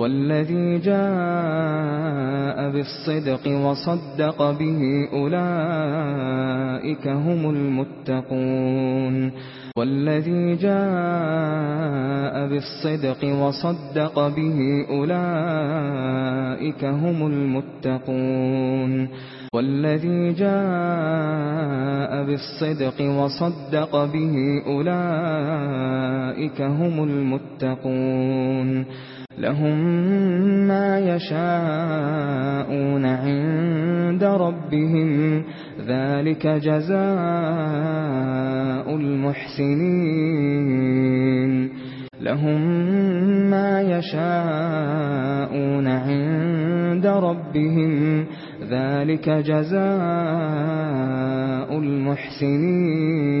والذي جاء بالصدق وصدق به أولئك هم المتقون والذي جاء بالصدق وصدق به أولئك هم المتقون والذي جاء بالصدق وصدق به أولئك هم المتقون لهم ما يشاءون عند ربهم. ذلك جزاء المحسنين. لهم ما يشاءون عند ربهم. ذلك جزاء المحسنين.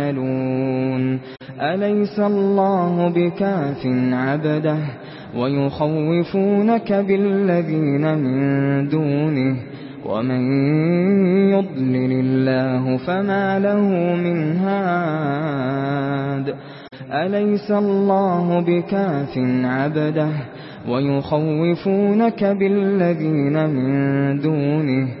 تعملون أليس الله بكاف عبده؟ ويخوفونك بالذين من دونه. ومن يضلل الله فما له من هاد. أليس الله بكاف عبده؟ ويخوفونك بالذين من دونه.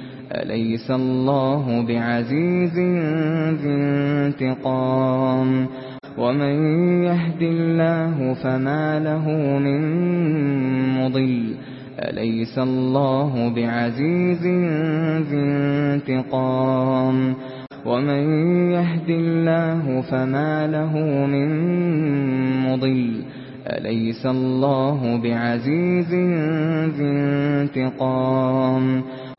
أليس الله بعزيز ذي انتقام؟ ومن يهدي الله فما له من مضل. أليس الله بعزيز ذي انتقام؟ ومن يهدي الله فما له من مضل. أليس الله بعزيز ذي انتقام؟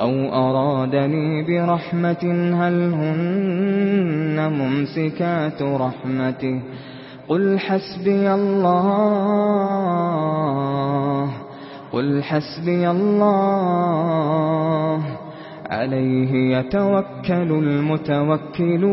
أَوْ أَرَادَنِي بِرَحْمَةٍ هَلْ هُنَّ مُمْسِكَاتُ رَحْمَتِهِ قُلْ حَسْبِيَ اللَّهُ قُلْ حَسْبِيَ اللَّهُ عَلَيْهِ يَتَوَكَّلُ الْمُتَوَكِّلُونَ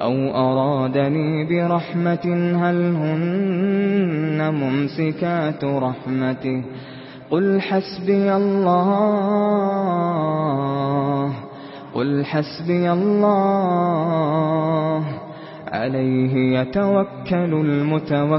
أَوْ أَرَادَنِي بِرَحْمَةٍ هَلْ هُنَّ مُمْسِكَاتُ رَحْمَتِهِ قُلْ حَسْبِيَ اللَّهُ قُلْ حَسْبِيَ اللَّهُ عَلَيْهِ يَتَوَكَّلُ الْمُتَوَكِّلُونَ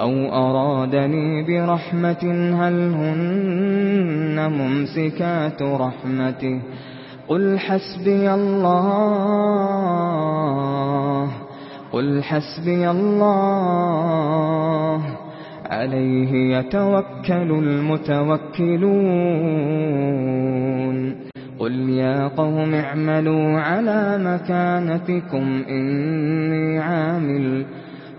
أَوْ أَرَادَنِي بِرَحْمَةٍ هَلْ هُنَّ مُمْسِكَاتُ رَحْمَتِهِ قُلْ حَسْبِيَ اللَّهُ قُلْ حَسْبِيَ اللَّهُ عَلَيْهِ يَتَوَكَّلُ الْمُتَوَكِّلُونَ قُلْ يَا قَوْمِ اعْمَلُوا عَلَى مَكَانَتِكُمْ إِنِّي عَامِلٌ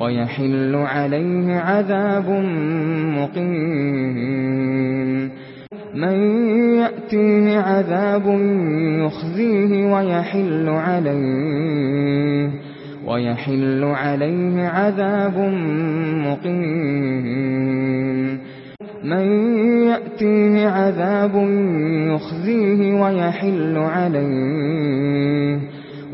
ويحل عليه عذاب مقيم من يأتيه عذاب يخزيه ويحل عليه ويحل عليه عذاب مقيم من يأتيه عذاب يخزيه ويحل عليه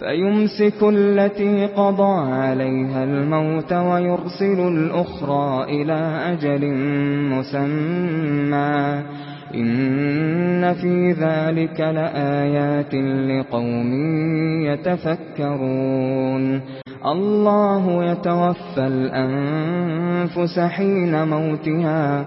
فَيُمْسِكُ الَّتِي قَضَى عَلَيْهَا الْمَوْتَ وَيُرْسِلُ الْأُخْرَى إِلَى أَجَلٍ مُّسَمًّى إِنَّ فِي ذَلِكَ لَآيَاتٍ لِقَوْمٍ يَتَفَكَّرُونَ اللَّهُ يَتَوَفَّى الْأَنفُسَ حِينَ مَوْتِهَا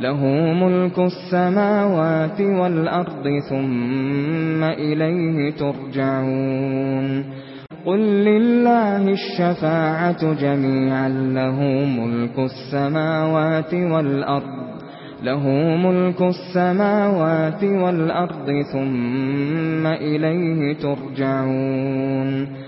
له ملك السماوات والأرض ثم إليه ترجعون. قل لله الشفاعة جميعا. له ملك السماوات والأرض. له ملك السماوات والأرض ثم إليه ترجعون.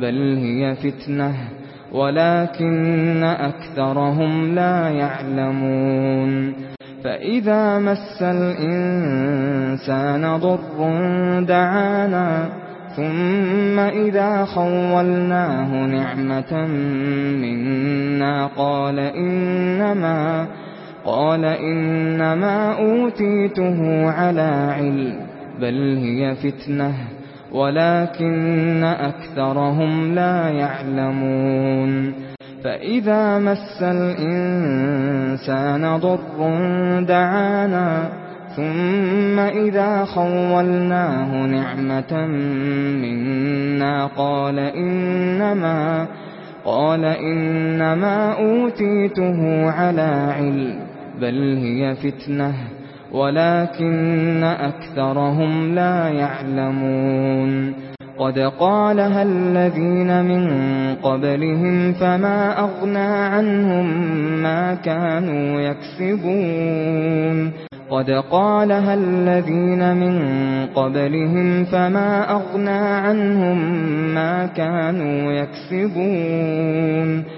بل هي فتنة ولكن أكثرهم لا يعلمون. فإذا مس الإنسان ضر دعانا ثم إذا خولناه نعمة منا قال إنما قال إنما أوتيته على علم بل هي فتنة. ولكن أكثرهم لا يعلمون فإذا مس الإنسان ضر دعانا ثم إذا خولناه نعمة منا قال إنما قال إنما أوتيته على علم بل هي فتنة ولكن أكثرهم لا يعلمون قد قالها الذين من قبلهم فما أغنى عنهم ما كانوا يكسبون قد قالها الذين من قبلهم فما أغنى عنهم ما كانوا يكسبون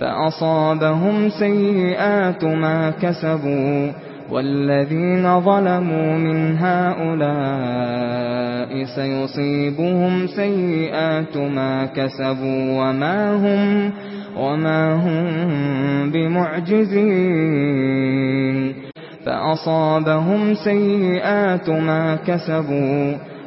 فأصابهم سيئات ما كسبوا والذين ظلموا من هؤلاء سيصيبهم سيئات ما كسبوا وما هم وما هم بمعجزين فأصابهم سيئات ما كسبوا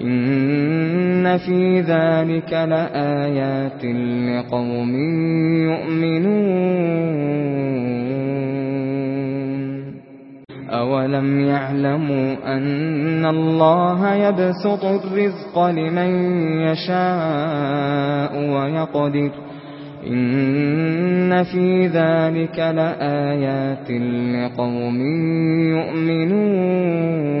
إن في ذلك لآيات لقوم يؤمنون أولم يعلموا أن الله يبسط الرزق لمن يشاء ويقدر إن في ذلك لآيات لقوم يؤمنون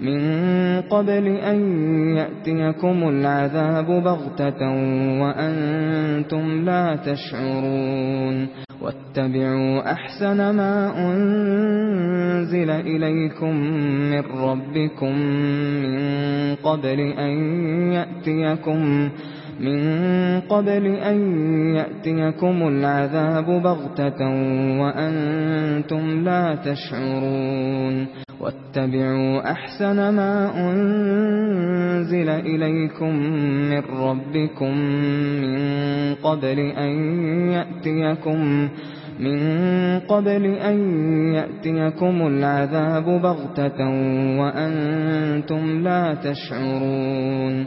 مِنْ قَبْلِ أَنْ يَأْتِيَكُمُ الْعَذَابُ بَغْتَةً وَأَنْتُمْ لَا تَشْعُرُونَ وَاتَّبِعُوا أَحْسَنَ مَا أُنْزِلَ إِلَيْكُمْ مِنْ رَبِّكُمْ مِنْ قَبْلِ أَنْ يَأْتِيَكُمُ مِنْ قَبْلِ أَنْ يَأْتِيَكُمُ الْعَذَابُ بَغْتَةً وَأَنْتُمْ لَا تَشْعُرُونَ وَاتَّبِعُوا أَحْسَنَ مَا أُنْزِلَ إِلَيْكُمْ مِنْ رَبِّكُمْ مِنْ قَبْلِ أَنْ يَأْتِيَكُمْ مِنْ قَبْلِ أَنْ يَأْتِيَكُمُ الْعَذَابُ بَغْتَةً وَأَنْتُمْ لَا تَشْعُرُونَ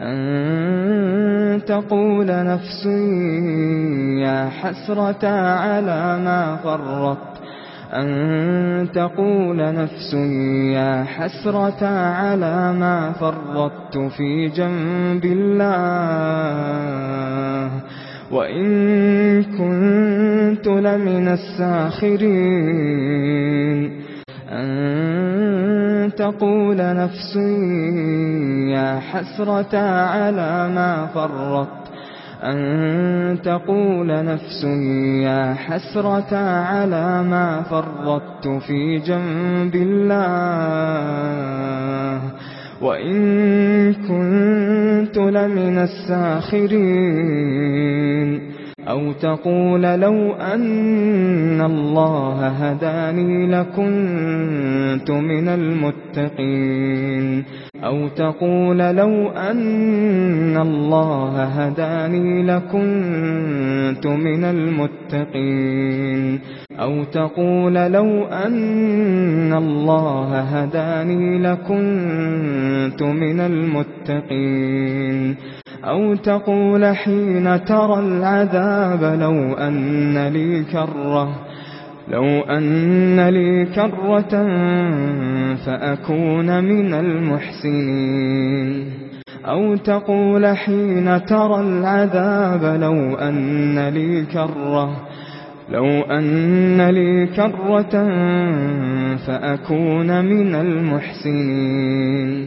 أن تقول نفس يا حسرة على ما فرط أن تقول نفس يا حسرة على ما فرطت في جنب الله وإن كنت لمن الساخرين أن أن تقول نفس يا حسرة على ما فرط. أن تقول نفس يا حسرة على ما فرطت في جنب الله. وإن كنت لمن الساخرين. أَوْ تَقُولَ لَوْ أَنَّ اللَّهَ هَدَانِي لَكُنْتُ مِنَ الْمُتَّقِينَ. أَوْ تَقُولَ لَوْ أَنَّ اللَّهَ هَدَانِي لَكُنْتُ مِنَ الْمُتَّقِينَ. أَوْ تَقُولَ لَوْ أَنَّ اللَّهَ هَدَانِي لَكُنْتُ مِنَ الْمُتَّقِينَ. أو تقول حين ترى العذاب لو أن لي كرة لو أن لي كرة فأكون من المحسنين. أو تقول حين ترى العذاب لو أن لي كرة لو أن لي كرة فأكون من المحسنين.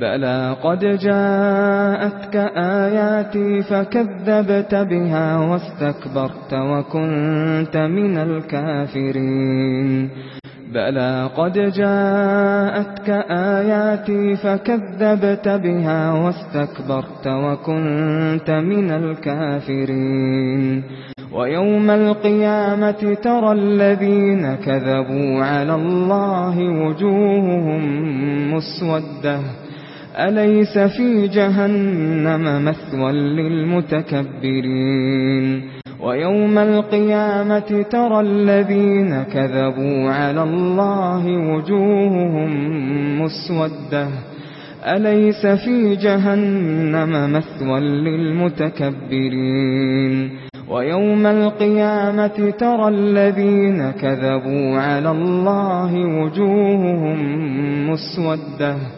بَلَى قَدْ جَاءَتْكَ آيَاتِي فَكَذَّبْتَ بِهَا وَاسْتَكْبَرْتَ وَكُنْتَ مِنَ الْكَافِرِينَ. بَلَى قَدْ جَاءَتْكَ آيَاتِي فَكَذَّبْتَ بِهَا وَاسْتَكْبَرْتَ وَكُنْتَ مِنَ الْكَافِرِينَ. وَيَوْمَ الْقِيَامَةِ تَرَى الَّذِينَ كَذَبُوا عَلَى اللَّهِ وُجُوهُهُمْ مُسْوَدَّةٌ. أليس في جهنم مثوى للمتكبرين؟ ويوم القيامة ترى الذين كذبوا على الله وجوههم مسودة. أليس في جهنم مثوى للمتكبرين؟ ويوم القيامة ترى الذين كذبوا على الله وجوههم مسودة.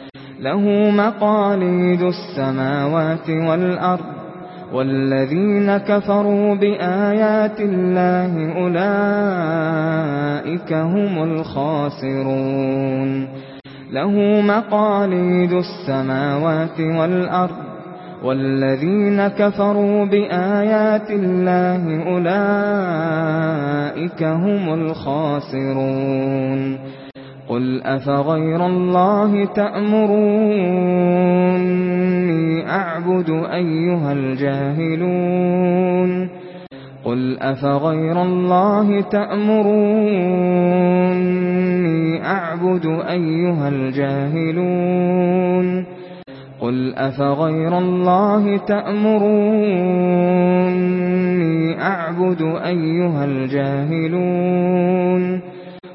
له مقاليد السماوات والأرض والذين كفروا بآيات الله أولئك هم الخاسرون. له مقاليد السماوات والأرض والذين كفروا بآيات الله أولئك هم الخاسرون. قل أفغير الله تأمروني أعبد أيها الجاهلون قل أفغير الله تأمروني أعبد أيها الجاهلون قل أفغير الله تأمروني أعبد أيها الجاهلون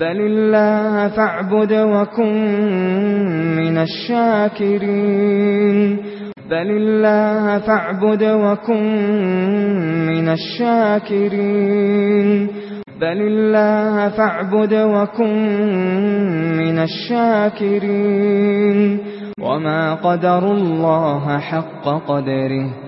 بل الله فاعبد وكن من الشاكرين بل الله فاعبد وكن من الشاكرين بل الله فاعبد وكن من الشاكرين وما قدر الله حق قدره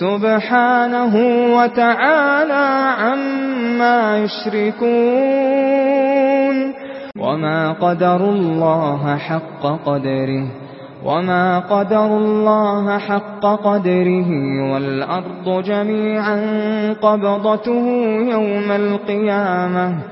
سبحانه وتعالى عما يشركون. وما قدر الله حق قدره وما قدر الله حق قدره والأرض جميعا قبضته يوم القيامة.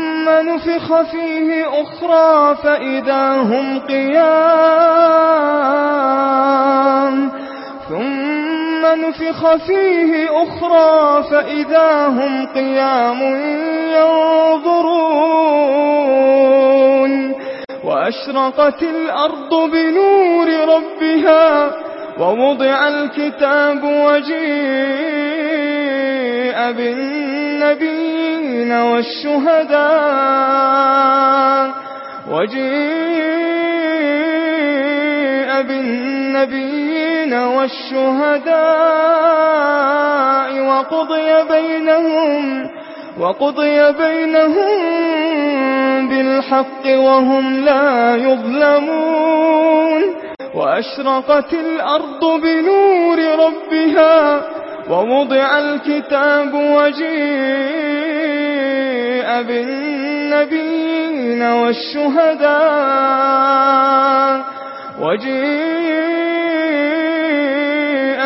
ثم نفخ فيه أخرى فإذا هم قيام ثم نفخ فيه أخرى فإذا هم قيام ينظرون وأشرقت الأرض بنور ربها ووضع الكتاب وجيء بالنبيين والشهداء وجيء بالنبيين والشهداء وقضي بينهم وقضي بينهم وقضي بينهم بالحق وهم لا يظلمون وأشرقت الأرض بنور ربها ووضع الكتاب وجيء بالنبيين والشهداء وجيء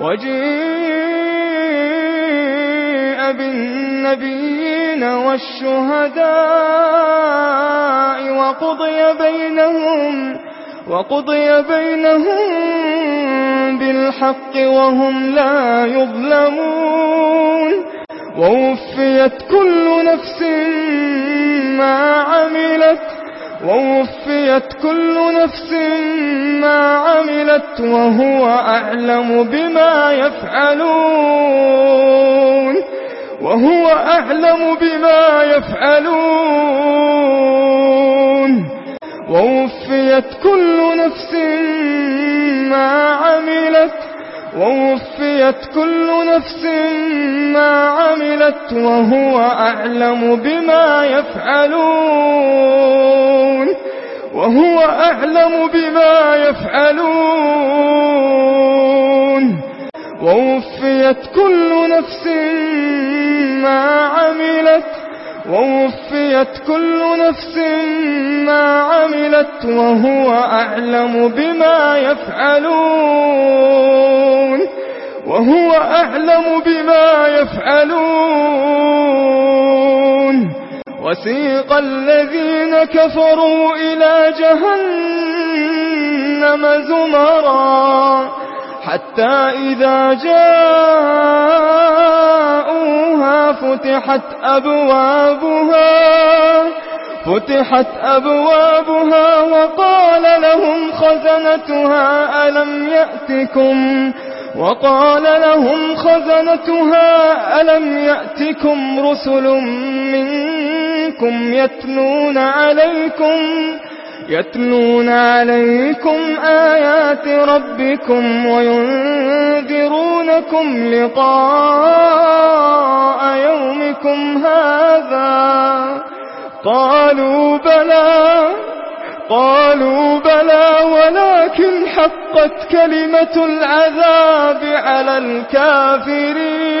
وجيء بالنبيين والشهداء وقضي بينهم وقضي بينهم بالحق وهم لا يظلمون. ووفيت كل نفس ما عملت ووفيت كل نفس ما عملت وهو أعلم بما يفعلون وهو أعلم بما يفعلون ووفيت كل نفس ما عملت ووفيت كل نفس ما عملت وهو أعلم بما يفعلون وهو أعلم بما يفعلون. ووفيت كل نفس ما عملت. ووفيت كل نفس ما عملت. وهو أعلم بما يفعلون. وهو أعلم بما يفعلون. وسيق الذين كفروا إلى جهنم زمرا حتى إذا جاءوها فتحت أبوابها فتحت أبوابها وقال لهم خزنتها ألم يأتكم وقال لهم خزنتها ألم يأتكم رسل من عَلَيْكُمْ يَتْلُونَ عَلَيْكُمْ يَتْلُونَ عَلَيْكُمْ آيَاتِ رَبِّكُمْ وَيُنذِرُونَكُمْ لِقَاءَ يَوْمِكُمْ هَذَا قَالُوا بَلَى قالوا بلى ولكن حقت كلمة العذاب على الكافرين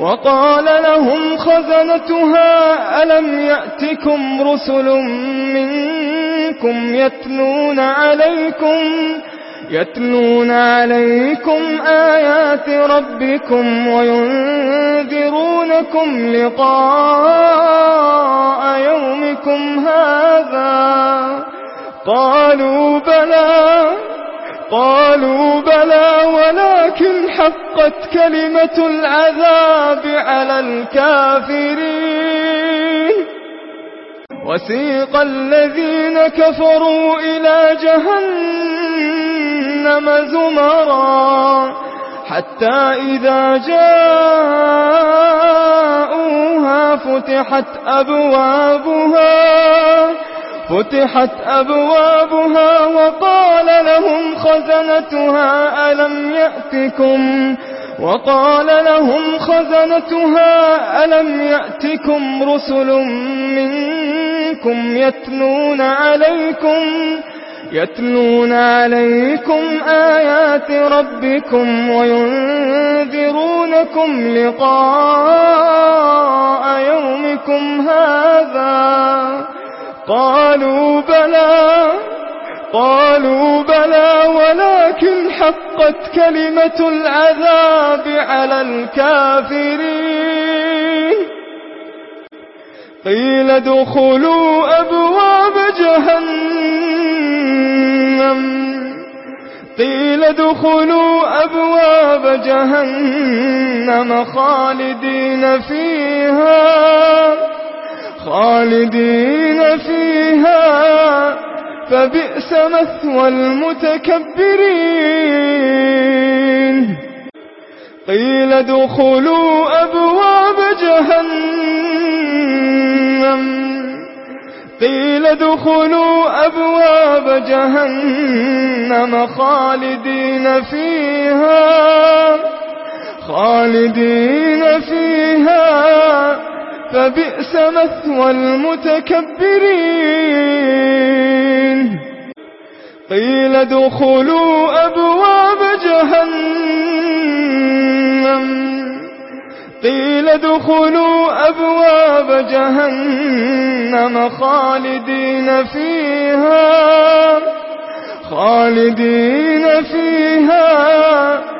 وقال لهم خزنتها ألم يأتكم رسل منكم يتلون عليكم يتلون عليكم آيات ربكم وينذرونكم لقاء يومكم هذا؟ قالوا بلى. قالوا بلى ولكن حقت كلمة العذاب على الكافرين. وسيق الذين كفروا إلى جهنم زمرا حتى إذا جاءوها فتحت أبوابها. فتحت أبوابها وقال لهم خزنتها ألم يأتكم؟ وقال لهم خزنتها ألم يأتكم رسل منكم يتلون عليكم؟ يتنون عليكم آيات ربكم وينذرونكم لقاء يومكم هذا. قالوا بلى قالوا بلى ولكن حقت كلمة العذاب على الكافرين. قيل دخلوا أبواب جهنم. قيل دخلوا أبواب جهنم خالدين فيها. خالدين فيها فبئس مثوى المتكبرين. قيل دخلوا أبواب جهنم. قيل دخلوا أبواب جهنم خالدين فيها خالدين فيها. فبئس مثوى المتكبرين. قيل دخلوا أبواب جهنم. قيل دخلوا أبواب جهنم خالدين فيها خالدين فيها.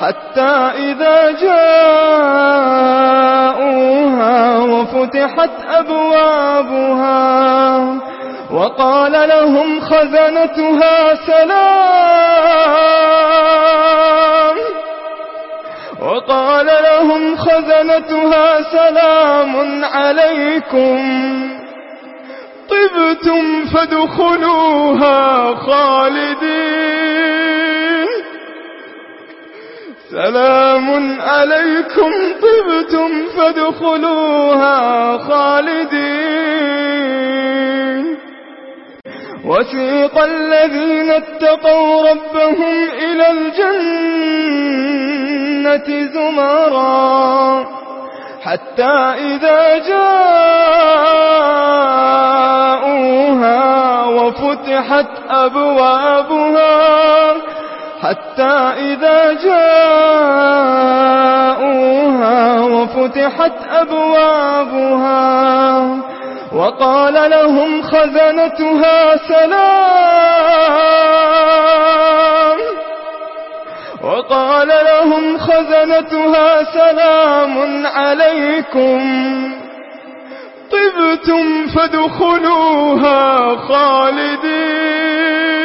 حتى إذا جاءوها وفتحت أبوابها وقال لهم خزنتها سلام وقال لهم خزنتها سلام عليكم طبتم فادخلوها خالدين سلام عليكم طبتم فادخلوها خالدين وسيق الذين اتقوا ربهم إلى الجنة زمرا. حتى إذا جاءوها وفتحت أبوابها حتى إذا جاءوها وفتحت أبوابها وقال لهم خزنتها سلام وقال لهم خزنتها سلام عليكم طبتم فادخلوها خالدين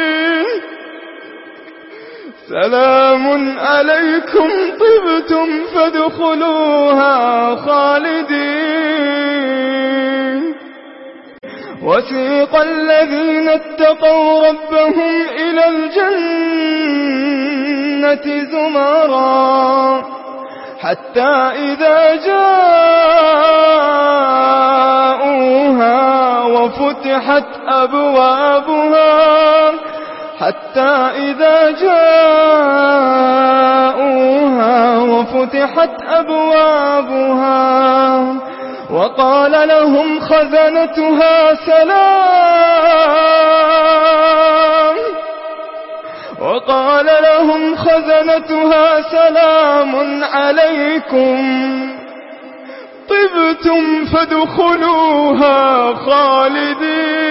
سلام عليكم طبتم فادخلوها خالدين وسيق الذين اتقوا ربهم إلى الجنة زمرا. حتى إذا جاءوها وفتحت أبوابها حتى إذا جاءوها وفتحت أبوابها وقال لهم خزنتها سلام وقال لهم خزنتها سلام عليكم طبتم فادخلوها خالدين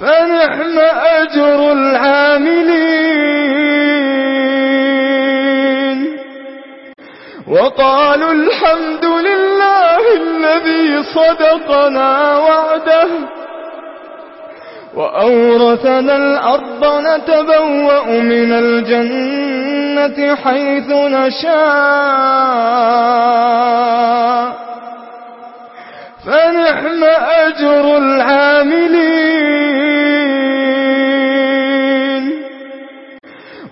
فنحن أجر العاملين. وقالوا الحمد لله الذي صدقنا وعده. وأورثنا الأرض نتبوأ من الجنة حيث نشاء. فنحن أجر العاملين.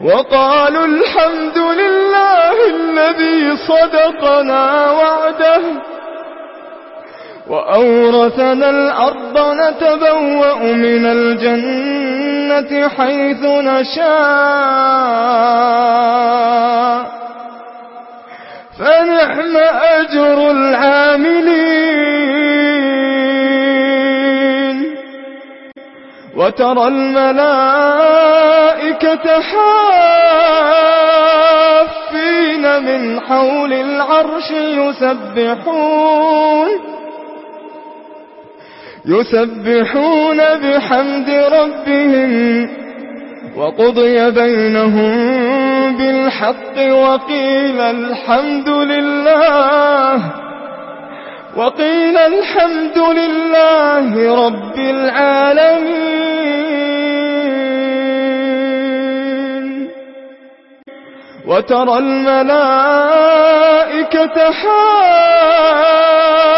وقالوا الحمد لله الذي صدقنا وعده. وأورثنا الأرض نتبوأ من الجنة حيث نشاء. فنحن أجر العاملين. وترى الملائكة حافين من حول العرش يسبحون. يسبحون بحمد ربهم وقضي بينهم بالحق وقيل الحمد لله وقيل الحمد لله رب العالمين وترى الملائكة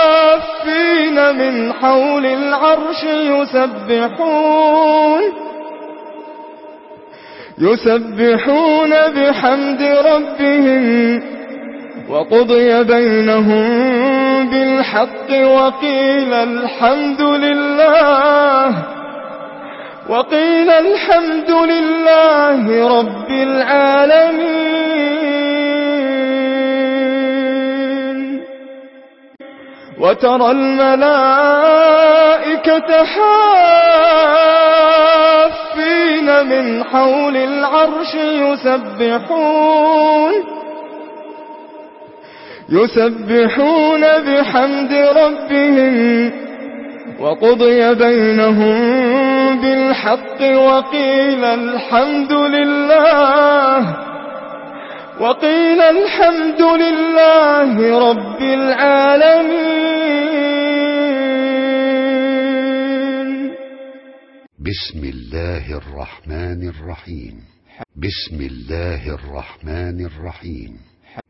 حافين من حول العرش يسبحون يسبحون بحمد ربهم وقضي بينهم بالحق وقيل الحمد لله وقيل الحمد لله رب العالمين وترى الملائكة حاملين الذين من حول العرش يسبحون يسبحون بحمد ربهم وقضي بينهم بالحق وقيل الحمد لله وقيل الحمد لله رب العالمين بسم الله الرحمن الرحيم بسم الله الرحمن الرحيم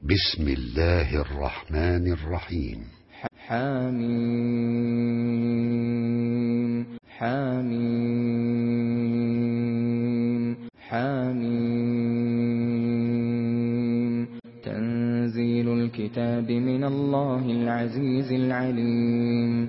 بسم الله الرحمن الرحيم حامين حامين حامين تنزيل الكتاب من الله العزيز العليم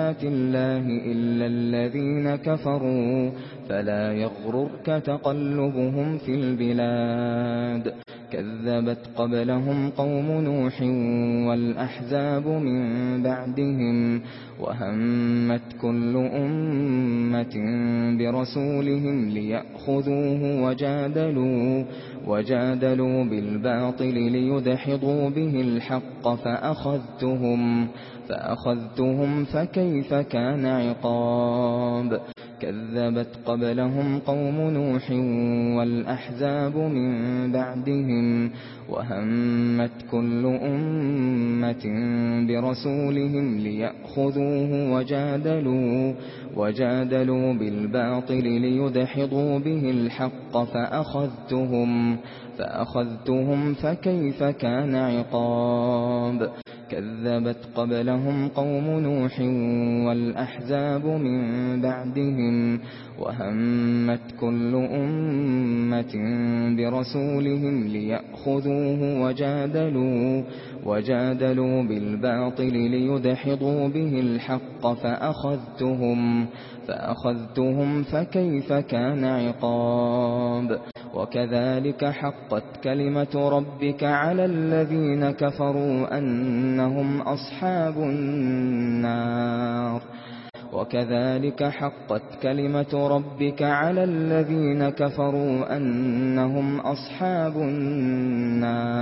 آيات الله إلا الذين كفروا فلا يغررك تقلبهم في البلاد كذبت قبلهم قوم نوح والأحزاب من بعدهم وهمت كل أمة برسولهم ليأخذوه وجادلوا وجادلوا بالباطل ليدحضوا به الحق فأخذتهم فأخذتهم فكيف كان عقاب كذبت قبلهم قوم نوح والأحزاب من بعدهم وهمت كل أمة برسولهم ليأخذوه وجادلوا وجادلوا بالباطل ليدحضوا به الحق فأخذتهم فأخذتهم فكيف كان عقاب كذبت قبلهم قوم نوح والأحزاب من بعدهم وهمت كل أمة برسولهم ليأخذوه وجادلوا وجادلوا بالباطل ليدحضوا به الحق فأخذتهم فأخذتهم فكيف كان عقاب؟ وكذلك حقت كلمة ربك على الذين كفروا أنهم أصحاب النار. وكذلك حقت كلمة ربك على الذين كفروا أنهم أصحاب النار.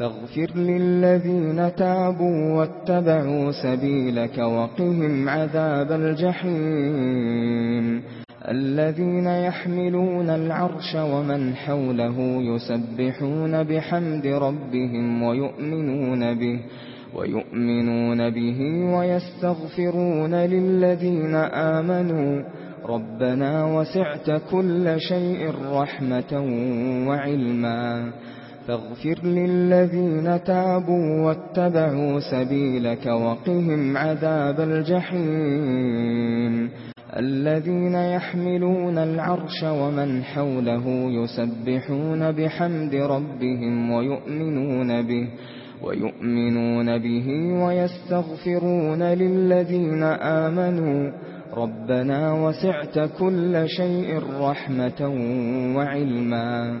فاغفر للذين تابوا واتبعوا سبيلك وقهم عذاب الجحيم. الذين يحملون العرش ومن حوله يسبحون بحمد ربهم ويؤمنون به ويؤمنون به ويستغفرون للذين آمنوا. ربنا وسعت كل شيء رحمة وعلما. فاغفر للذين تابوا واتبعوا سبيلك وقهم عذاب الجحيم. الذين يحملون العرش ومن حوله يسبحون بحمد ربهم ويؤمنون به ويؤمنون به ويستغفرون للذين آمنوا. ربنا وسعت كل شيء رحمة وعلما.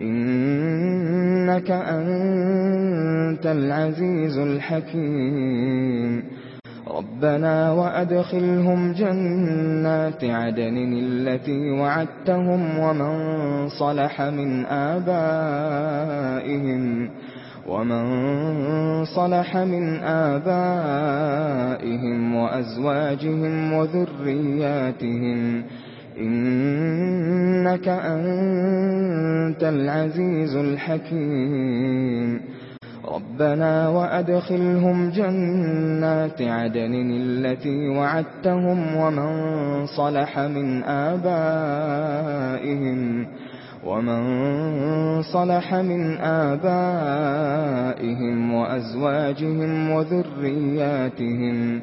إنك أنت العزيز الحكيم. ربنا وأدخلهم جنات عدن التي وعدتهم ومن صلح من آبائهم ومن صلح من آبائهم وأزواجهم وذرياتهم إنك أنت العزيز الحكيم. ربنا وأدخلهم جنات عدن التي وعدتهم ومن صلح من آبائهم ومن صلح من آبائهم وأزواجهم وذرياتهم وَذُرِّيَّاتِهِمْ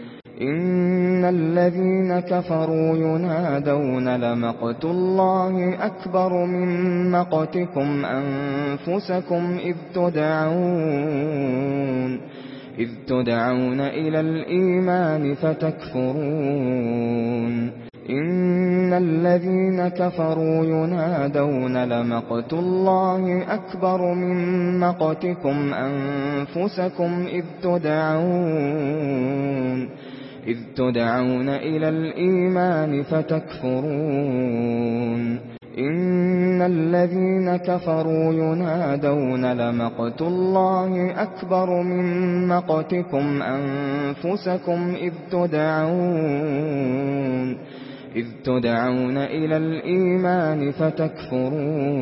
إن الذين كفروا ينادون لمقت الله أكبر من مقتكم أنفسكم إذ تدعون إذ تدعون إلى الإيمان فتكفرون. إن الذين كفروا ينادون لمقت الله أكبر من مقتكم أنفسكم إذ تدعون. إذ تدعون إلى الإيمان فتكفرون. إن الذين كفروا ينادون لمقت الله أكبر من مقتكم أنفسكم إذ تدعون. إذ تدعون إلى الإيمان فتكفرون.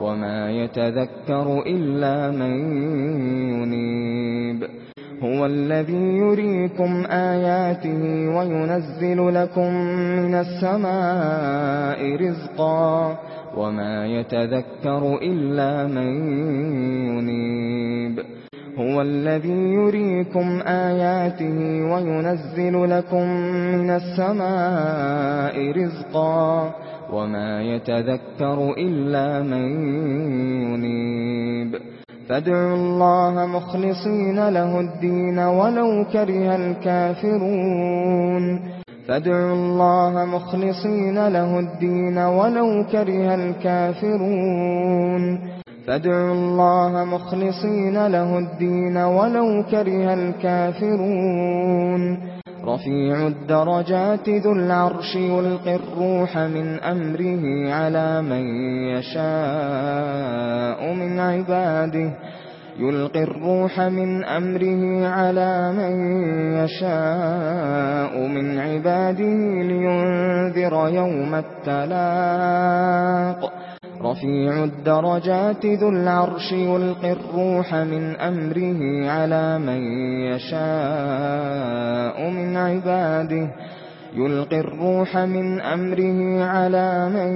وما يتذكر إلا من ينيب هو الذي يريكم آياته وينزل لكم من السماء رزقا وما يتذكر إلا من ينيب هو الذي يريكم آياته وينزل لكم من السماء رزقا وما يتذكر إلا من ينيب فادعوا الله مخلصين له الدين ولو كره الكافرون فادعوا الله مخلصين له الدين ولو كره الكافرون فادعوا الله مخلصين له الدين ولو كره الكافرون رفيع الدرجات ذو العرش يلقي الروح من أمره على من يشاء من عباده. يلقي الروح من أمره على من يشاء من عباده لينذر يوم التلاق. رفيع الدرجات ذو العرش يلقي الروح من أمره على من يشاء من عباده. يلقي الروح من أمره على من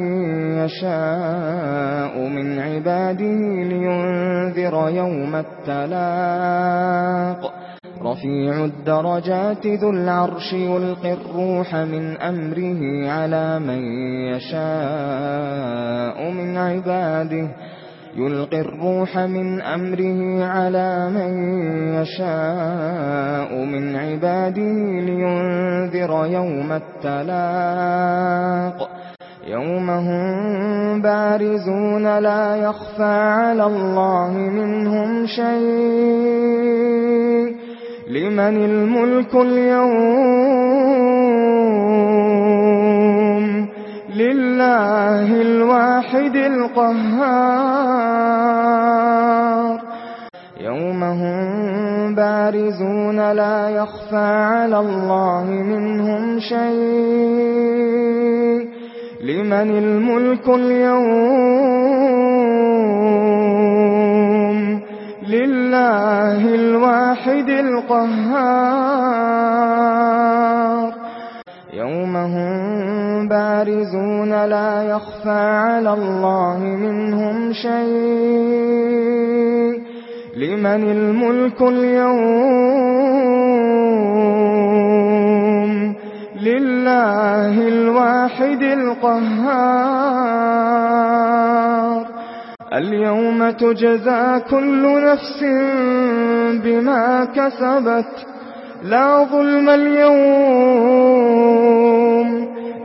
يشاء من عباده لينذر يوم التلاق. رفيع الدرجات ذو العرش يلقي الروح من أمره على من يشاء من عباده. يلقي الروح من أمره على من يشاء من عباده لينذر يوم التلاق. يوم هم بارزون لا يخفى على الله منهم شيء. لمن الملك اليوم لله الواحد القهار. يوم هم بارزون لا يخفى على الله منهم شيء. لمن الملك اليوم لله الواحد القهار يوم هم بارزون لا يخفى على الله منهم شيء لمن الملك اليوم لله الواحد القهار اليوم تجزى كل نفس بما كسبت لا ظلم اليوم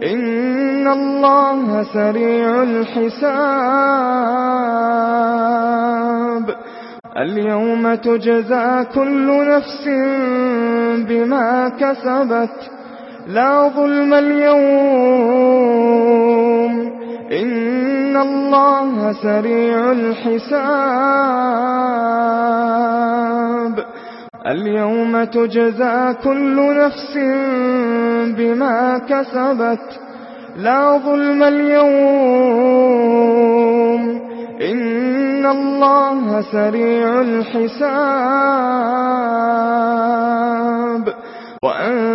إن الله سريع الحساب اليوم تجزى كل نفس بما كسبت لا ظلم اليوم إن الله سريع الحساب اليوم تجزى كل نفس بما كسبت لا ظلم اليوم إن الله سريع الحساب وأن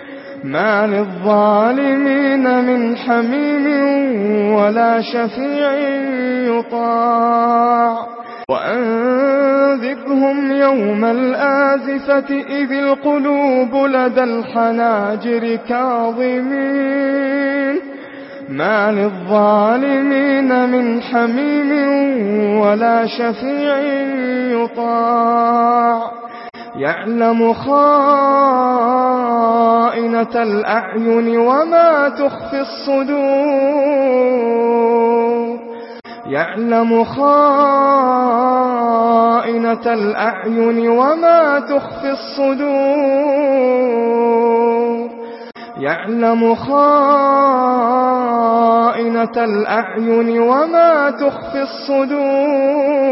ما للظالمين من حميم ولا شفيع يطاع. وأنذبهم يوم الآزفة إذ القلوب لدى الحناجر كاظمين. ما للظالمين من حميم ولا شفيع يطاع. يعلم خائنة الأعين وما تخفي الصدور. يعلم خائنة الأعين وما تخفي الصدور. يعلم خائنة الأعين وما تخفي الصدور.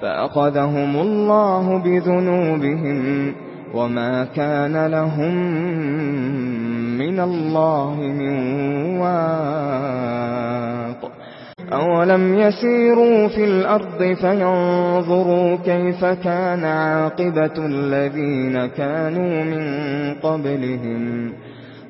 فأخذهم الله بذنوبهم وما كان لهم من الله من واق. أولم يسيروا في الأرض فينظروا كيف كان عاقبة الذين كانوا من قبلهم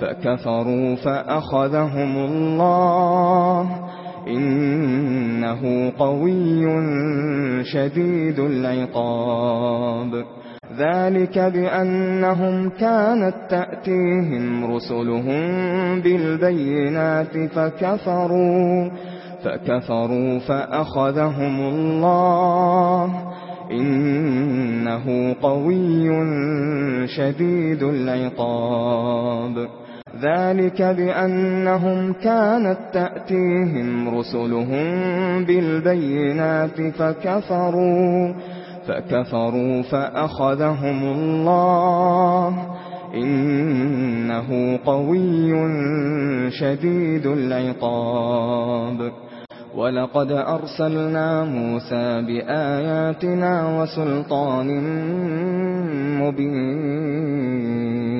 فكفروا فأخذهم الله إنه قوي شديد العقاب ذلك بأنهم كانت تأتيهم رسلهم بالبينات فكفروا فكفروا فأخذهم الله إنه قوي شديد العقاب ذلك بأنهم كانت تأتيهم رسلهم بالبينات فكفروا فكفروا فأخذهم الله. إنه قوي شديد العقاب. ولقد أرسلنا موسى بآياتنا وسلطان مبين.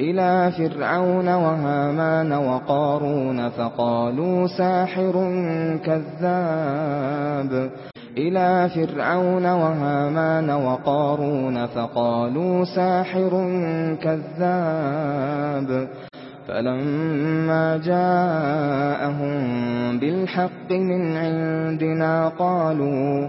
إلى فرعون وهامان وقارون فقالوا ساحر كذاب. إلى فرعون وهامان وقارون فقالوا ساحر كذاب. فلما جاءهم بالحق من عندنا قالوا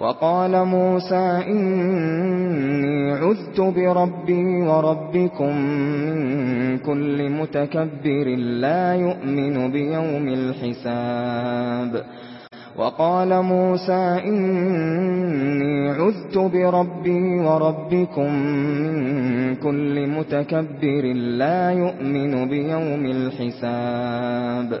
وقال موسى إني عذت بربي وربكم من كل متكبر لا يؤمن بيوم الحساب. وقال موسى إني عذت بربي وربكم من كل متكبر لا يؤمن بيوم الحساب.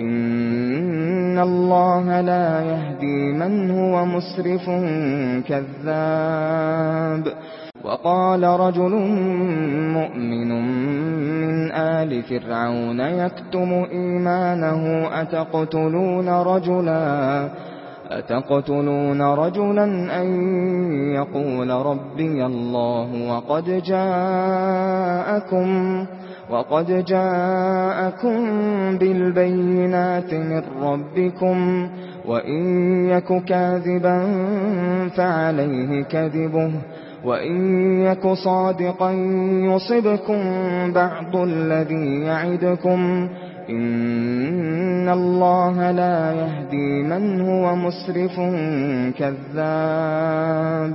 إن الله لا يهدي من هو مسرف كذاب وقال رجل مؤمن من آل فرعون يكتم إيمانه أتقتلون رجلا أتقتلون رجلا أن يقول ربي الله وقد جاءكم وَقَدْ جَاءَكُمْ بِالْبَيِّنَاتِ مِنْ رَبِّكُمْ وَإِنْ يَكُ كَاذِبًا فَعَلَيْهِ كَذِبُهُ وَإِنْ يَكُ صَادِقًا يُصِبْكُمْ بَعْضُ الَّذِي يَعِدُكُمْ إِنَّ اللَّهَ لَا يَهْدِي مَنْ هُوَ مُسْرِفٌ كَذَّابٌ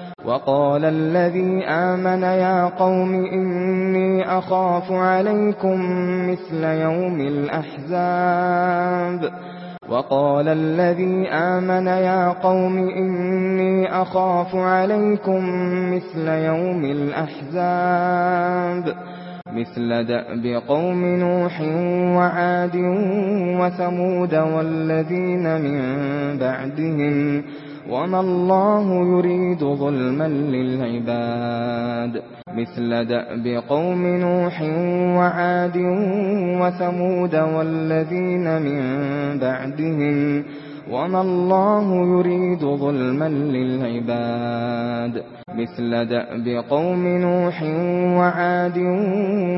وقال الذي آمن يا قوم إني أخاف عليكم مثل يوم الأحزاب. وقال الذي آمن يا قوم إني أخاف عليكم مثل يوم الأحزاب. مثل دأب قوم نوح وعاد وثمود والذين من بعدهم وما الله يريد ظلما للعباد مثل دأب قوم نوح وعاد وثمود والذين من بعدهم وما الله يريد ظلما للعباد مثل دأب قوم نوح وعاد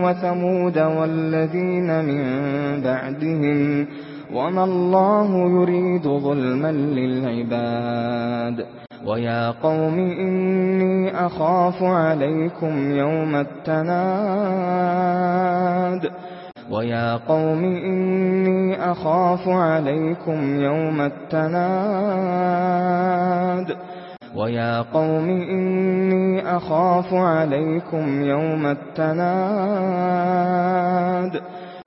وثمود والذين من بعدهم وما الله يريد ظلما للعباد ويا قوم إني أخاف عليكم يوم التناد ويا قوم إني أخاف عليكم يوم التناد ويا قوم إني أخاف عليكم يوم التناد ويا قوم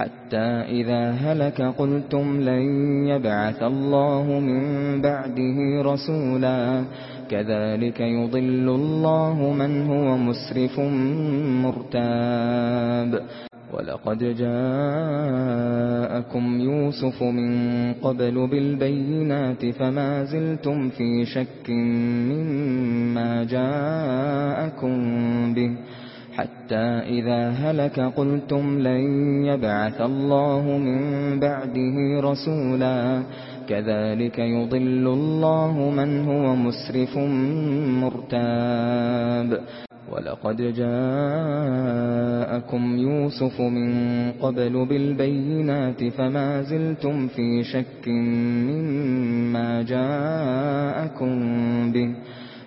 حتى إذا هلك قلتم لن يبعث الله من بعده رسولا. كذلك يضل الله من هو مسرف مرتاب. وَلَقَدْ جَاءَكُمْ يُوسُفُ مِنْ قَبْلُ بِالْبَيِّنَاتِ فَمَا زِلْتُمْ فِي شَكٍّ مِّمَّا جَاءَكُمْ بِهِ. حتى إذا هلك قلتم لن يبعث الله من بعده رسولا. كذلك يضل الله من هو مسرف مرتاب. وَلَقَدْ جَاءَكُمْ يُوسُفُ مِنْ قَبْلُ بِالْبَيِّنَاتِ فَمَا زِلْتُمْ فِي شَكٍّ مِّمَّا جَاءَكُمْ بِهِ.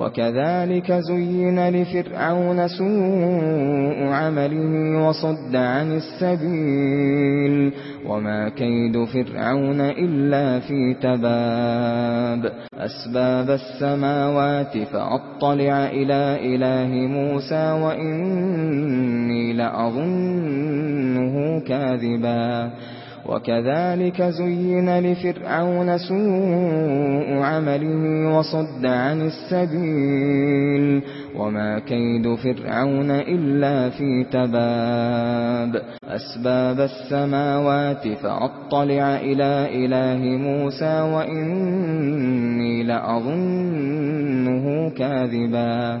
وكذلك زين لفرعون سوء عمله وصد عن السبيل وما كيد فرعون إلا في تباب أسباب السماوات فأطلع إلى إله موسى وإني لأظنه كاذبا وكذلك زين لفرعون سوء عمله وصد عن السبيل وما كيد فرعون إلا في تباب أسباب السماوات فأطلع إلى إله موسى وإني لأظنه كاذبا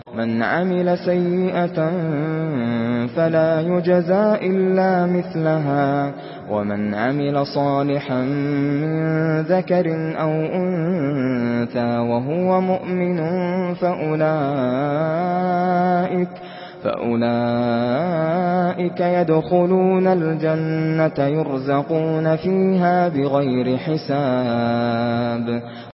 من عمل سيئة فلا يجزى إلا مثلها ومن عمل صالحا من ذكر أو أنثى وهو مؤمن فأولئك فأولئك يدخلون الجنة يرزقون فيها بغير حساب.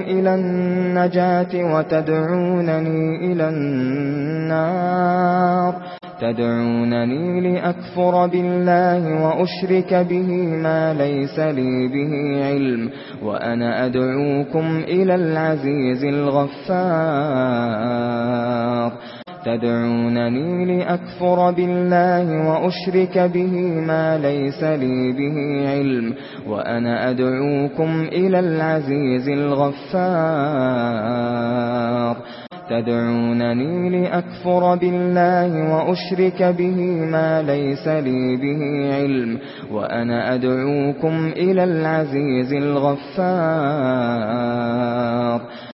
إلى النجاة وتدعونني إلى النار. تدعونني لأكفر بالله وأشرك به ما ليس لي به علم. وأنا أدعوكم إلى العزيز الغفار. تدعونني لأكفر بالله وأشرك به ما ليس لي به علم وأنا أدعوكم إلى العزيز الغفار. تدعونني لأكفر بالله وأشرك به ما ليس لي به علم وأنا أدعوكم إلى العزيز الغفار.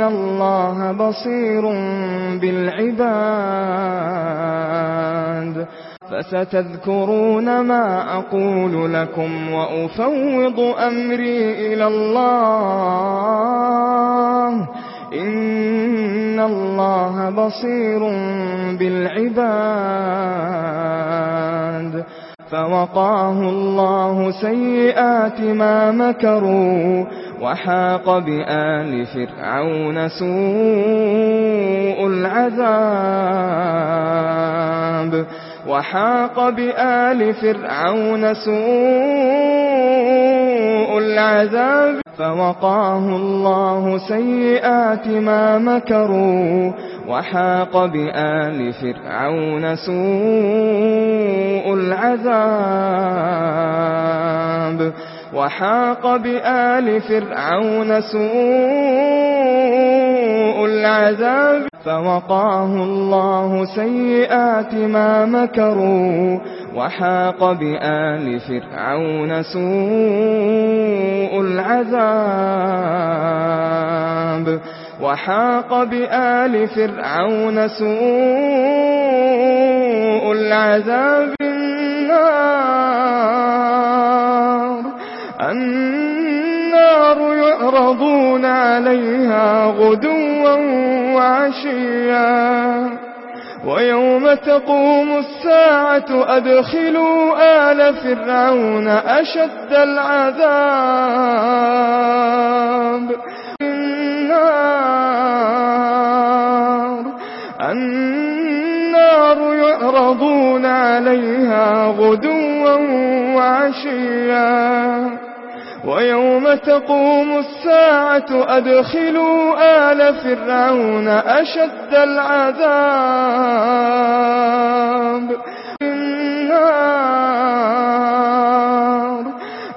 إِنَّ اللَّهَ بَصِيرٌ بِالْعِبَادِ فَسَتَذْكُرُونَ مَا أَقُولُ لَكُمْ وَأُفَوِّضُ أَمْرِي إِلَى اللَّهِ إِنَّ اللَّهَ بَصِيرٌ بِالْعِبَادِ فَوَقَاهُ اللَّهُ سَيِّئَاتِ مَا مَكَرُوا وحاق بآل فرعون سوء العذاب. وحاق بآل فرعون سوء العذاب. فوقاه الله سيئات ما مكروا. وحاق بآل فرعون سوء العذاب. وحاق بآل فرعون سوء العذاب فوقاه الله سيئات ما مكروا وحاق بآل فرعون سوء العذاب وحاق بآل فرعون سوء العذاب النار النار يعرضون عليها غدوا وعشيا. ويوم تقوم الساعة أدخلوا آل فرعون أشد العذاب. النار النار يعرضون عليها غدوا وعشيا. وَيَوْمَ تَقُومُ السَّاعَةُ أَدْخِلُوا آلَ فِرْعَوْنَ أَشَدَّ الْعَذَابِ. النَّارُ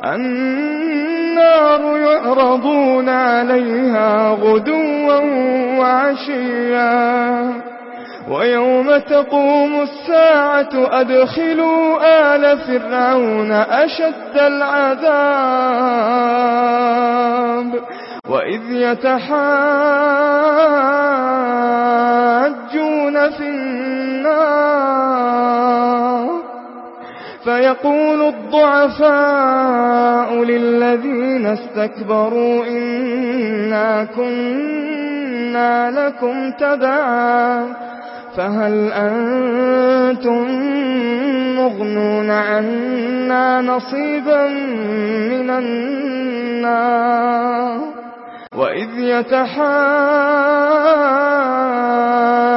النَّارُ يُعْرَضُونَ عَلَيْهَا غُدُوًّا وَعَشِيًّا. وَيَوْمَ تَقُومُ السَّاعَةُ أَدْخِلُوا آلَ فِرْعَوْنَ أَشَدَّ الْعَذَابِ وَإِذْ يَتَحَاجُّونَ فِي النَّارِ فيقول الضعفاء للذين استكبروا إنا كنا لكم تبعا فهل أنتم مغنون عنا نصيبا من النار وإذ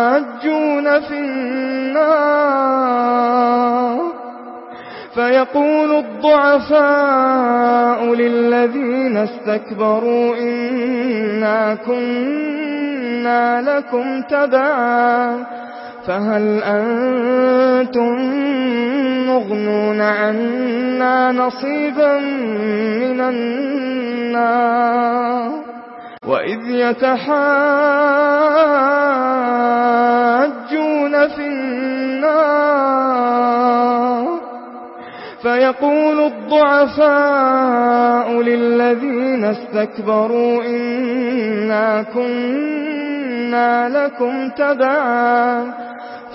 يتحاجون في النار فيقول الضعفاء للذين استكبروا إنا كنا لكم تبعا فهل أنتم مغنون عنا نصيبا من النار وإذ يتحاجون في النار فيقول الضعفاء للذين استكبروا إنا كنا لكم تبعا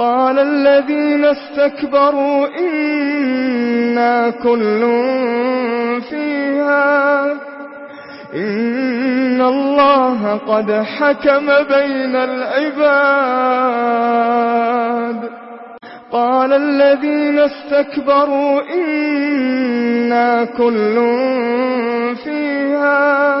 قال الذين استكبروا إنا كل فيها. إن الله قد حكم بين العباد. قال الذين استكبروا إنا كل فيها.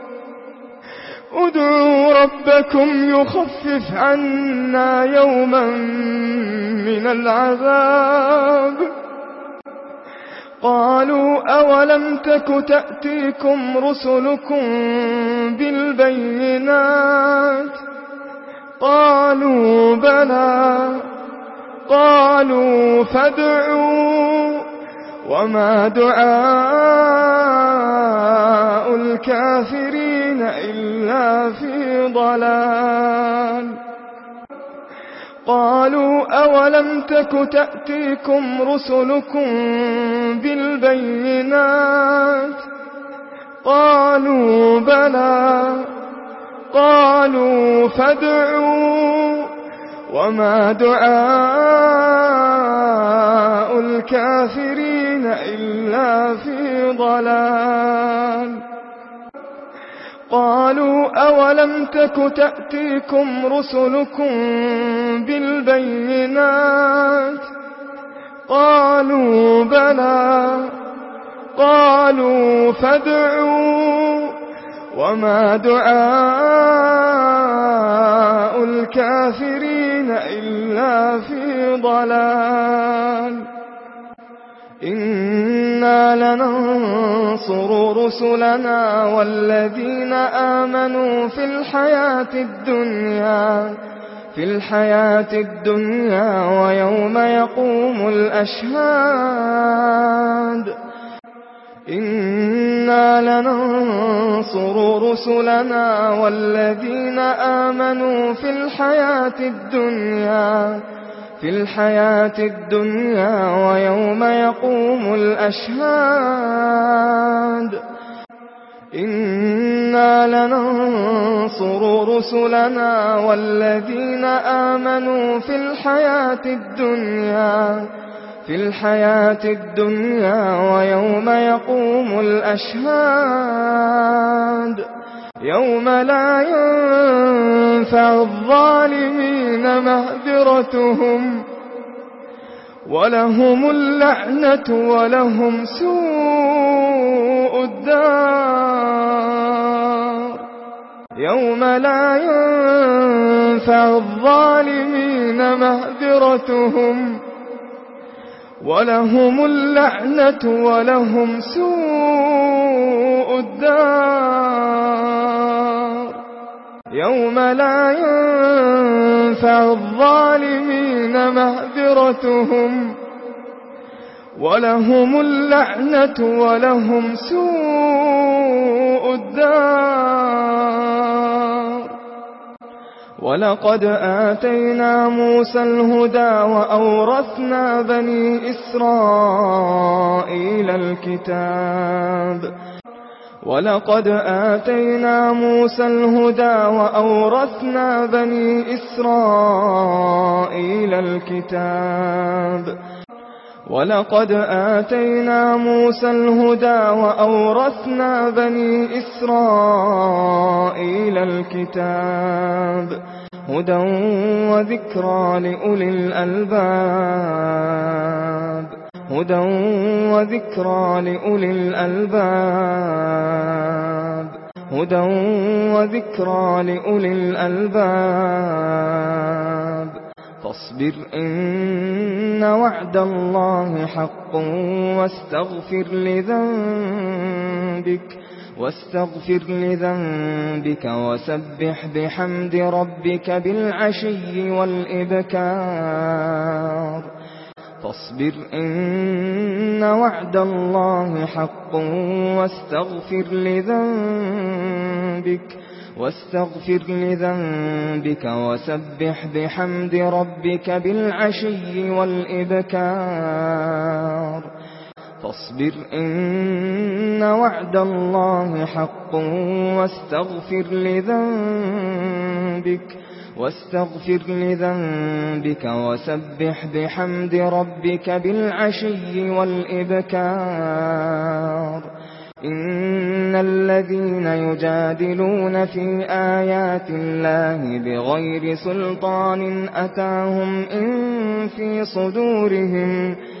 ادعوا ربكم يخفف عنا يوما من العذاب. قالوا أولم تك تأتيكم رسلكم بالبينات؟ قالوا بلى. قالوا فادعوا. وما دعاء الكافرين إلا في ضلال قالوا أولم تك تأتيكم رسلكم بالبينات قالوا بلى قالوا فادعوا وما دعاء الكافرين إلا في ضلال قالوا أولم تك تأتيكم رسلكم بالبينات قالوا بلى قالوا فادعوا وما دعاء الكافرين إلا في ضلال إنا لننصر رسلنا والذين آمنوا في الحياة الدنيا في الحياة الدنيا ويوم يقوم الأشهاد إنا لننصر رسلنا والذين آمنوا في الحياة الدنيا في الحياة الدنيا ويوم يقوم الأشهاد. إنا لننصر رسلنا والذين آمنوا في الحياة الدنيا في الحياة الدنيا ويوم يقوم الأشهاد يوم لا ينفع الظالمين مهذرتهم ولهم اللعنة ولهم سوء الدار يوم لا ينفع الظالمين مهدرتهم ولهم اللعنة ولهم سوء الدار يوم لا ينفع الظالمين مهذرتهم ولهم اللعنة ولهم سوء الدار وَلَقَدْ آتَيْنَا مُوسَى الْهُدَى وَأَوْرَثْنَا بَنِي إِسْرَائِيلَ الْكِتَابَ وَلَقَدْ آتَيْنَا مُوسَى الْهُدَى وَأَوْرَثْنَا بَنِي إِسْرَائِيلَ الْكِتَابَ وَلَقَدْ آتَيْنَا مُوسَى الْهُدَى وَأَوْرَثْنَا بَنِي إِسْرَائِيلَ الْكِتَابَ هدى وذكرى لأولي الألباب. هدى وذكرى لأولي الألباب. هدى وذكرى لأولي الألباب. فاصبر إن وعد الله حق واستغفر لذنبك. واستغفر لذنبك وسبح بحمد ربك بالعشي والإبكار. فاصبر إن وعد الله حق. واستغفر لذنبك واستغفر لذنبك وسبح بحمد ربك بالعشي والإبكار. فاصبر إن وعد الله حق واستغفر لذنبك واستغفر لذنبك وسبح بحمد ربك بالعشي والإبكار. إن الذين يجادلون في آيات الله بغير سلطان أتاهم إن في صدورهم. أتاهم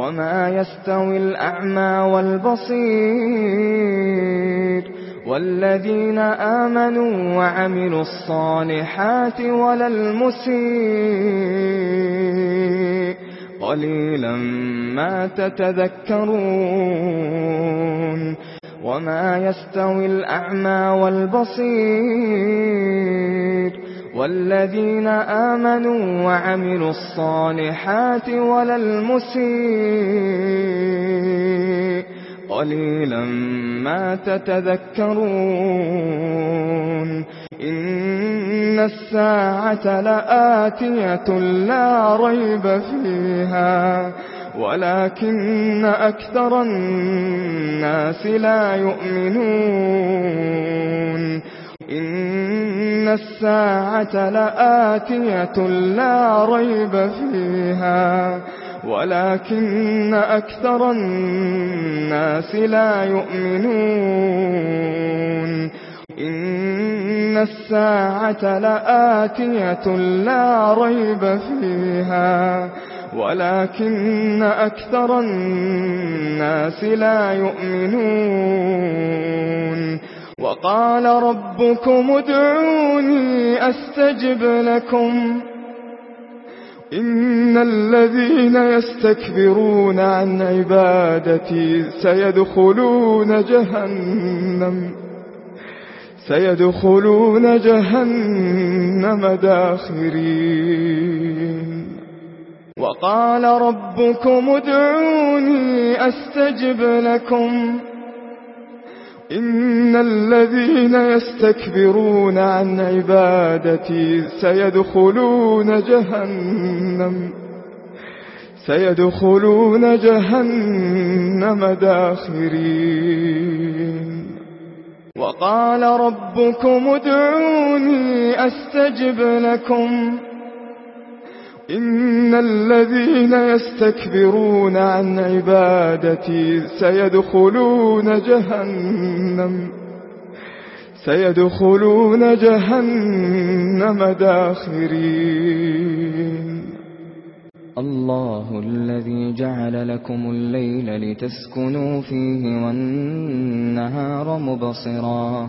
وما يستوي الأعمى والبصير والذين آمنوا وعملوا الصالحات ولا المسيء قليلا ما تتذكرون وما يستوي الأعمى والبصير والذين آمنوا وعملوا الصالحات ولا المسيء قليلا ما تتذكرون إن الساعة لآتية لا ريب فيها ولكن أكثر الناس لا يؤمنون إن الساعة لآتية لا ريب فيها ولكن أكثر الناس لا يؤمنون إن الساعة لآتية لا ريب فيها ولكن أكثر الناس لا يؤمنون وقال ربكم ادعوني أستجب لكم. إن الذين يستكبرون عن عبادتي سيدخلون جهنم. سيدخلون جهنم داخرين. وقال ربكم ادعوني أستجب لكم. إن الذين يستكبرون عن عبادتي سيدخلون جهنم سيدخلون جهنم داخرين. وقال ربكم ادعوني أستجب لكم. إن الذين يستكبرون عن عبادتي سيدخلون جهنم سيدخلون جهنم داخرين. الله الذي جعل لكم الليل لتسكنوا فيه والنهار مبصرا.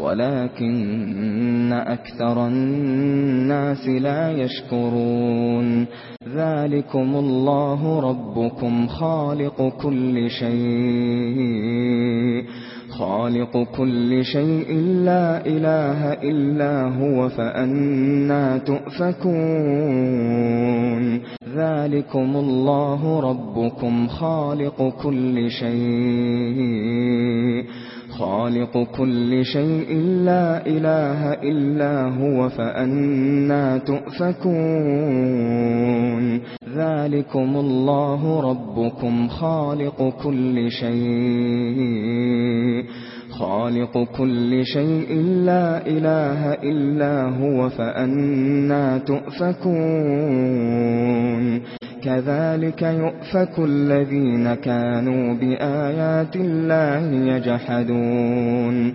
ولكن أكثر الناس لا يشكرون. ذلكم الله ربكم خالق كل شيء. خالق كل شيء لا إله إلا هو فأنا تؤفكون. ذلكم الله ربكم خالق كل شيء. خالق كل شيء لا إله إلا هو فأنا تؤفكون. ذلكم الله ربكم خالق كل شيء. خالق كل شيء لا إله إلا هو فأنا تؤفكون. كَذَلِكَ يُؤْفَكُ الَّذِينَ كَانُوا بِآيَاتِ اللَّهِ يَجْحَدُونَ.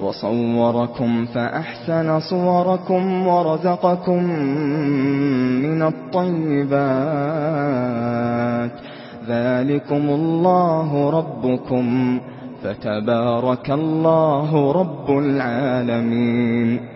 وصوركم فأحسن صوركم ورزقكم من الطيبات. ذلكم الله ربكم فتبارك الله رب العالمين.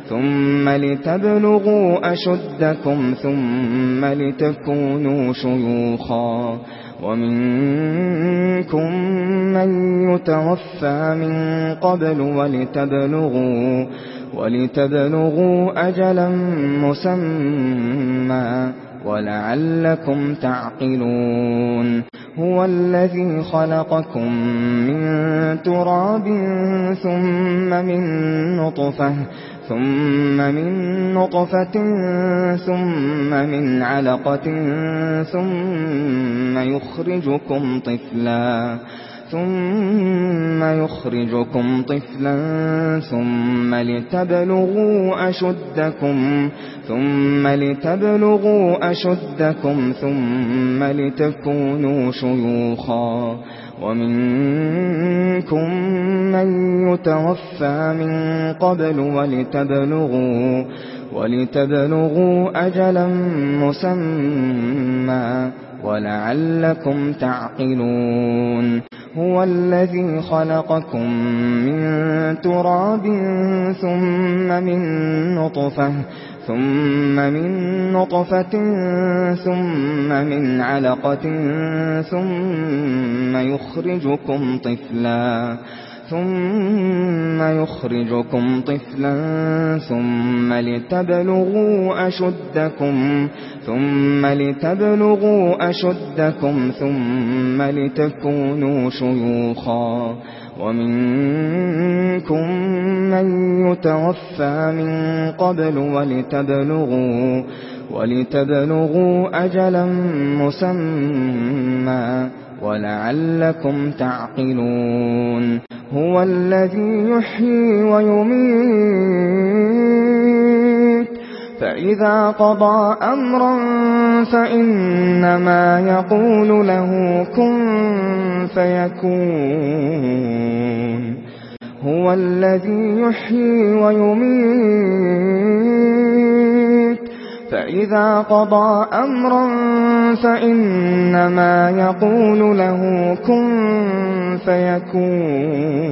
ثُمَّ لِتَبْلُغُوا أَشُدَّكُمْ ثُمَّ لِتَكُونُوا شُيُوخًا وَمِنكُم مَّن يُتَوَفَّى مِن قَبْلُ وَلِتَبْلُغُوا وَلِتَبْلُغُوا أَجَلًا مُّسَمًّى وَلَعَلَّكُمْ تَعْقِلُونَ هُوَ الَّذِي خَلَقَكُم مِّن تُرَابٍ ثُمَّ مِن نُّطْفَةٍ ثُمَّ مِن نُّطْفَةٍ ثُمَّ مِنْ عَلَقَةٍ ثُمَّ يُخْرِجُكُمْ طِفْلًا ثُمَّ يُخْرِجُكُمْ طِفْلًا ثُمَّ لِتَبْلُغُوا أَشُدَّكُمْ ثُمَّ لِتَبْلُغُوا أَشُدَّكُمْ ثُمَّ لِتَكُونُوا شُيُوخًا. وَمِنكُم مَّن يُتَوَفَّى مِن قَبْلُ وَلِتَبْلُغُوا وَلِتَبْلُغُوا أَجَلًا مُّسَمًّى وَلَعَلَّكُمْ تَعْقِلُونَ. هُوَ الَّذِي خَلَقَكُم مِّن تُرَابٍ ثُمَّ مِن نُّطْفَةٍ ثُمَّ مِنْ نُطْفَةٍ ثُمَّ مِنْ عَلَقَةٍ ثُمَّ يُخْرِجُكُمْ طِفْلًا ثُمَّ يُخْرِجُكُمْ طِفْلًا ثُمَّ لِتَبْلُغُوا أَشُدَّكُمْ ثُمَّ لِتَبْلُغُوا أَشُدَّكُمْ ثُمَّ لِتَكُونُوا شُيُوخًا. ومنكم من يتوفى من قبل ولتبلغوا ولتبلغوا أجلا مسمى ولعلكم تعقلون هو الذي يحيي ويميت فَإِذَا قَضَى أَمْرًا فَإِنَّمَا يَقُولُ لَهُ كُن فَيَكُونُ هُوَ الَّذِي يُحْيِي وَيُمِيتُ فَإِذَا قَضَى أَمْرًا فَإِنَّمَا يَقُولُ لَهُ كُن فَيَكُونُ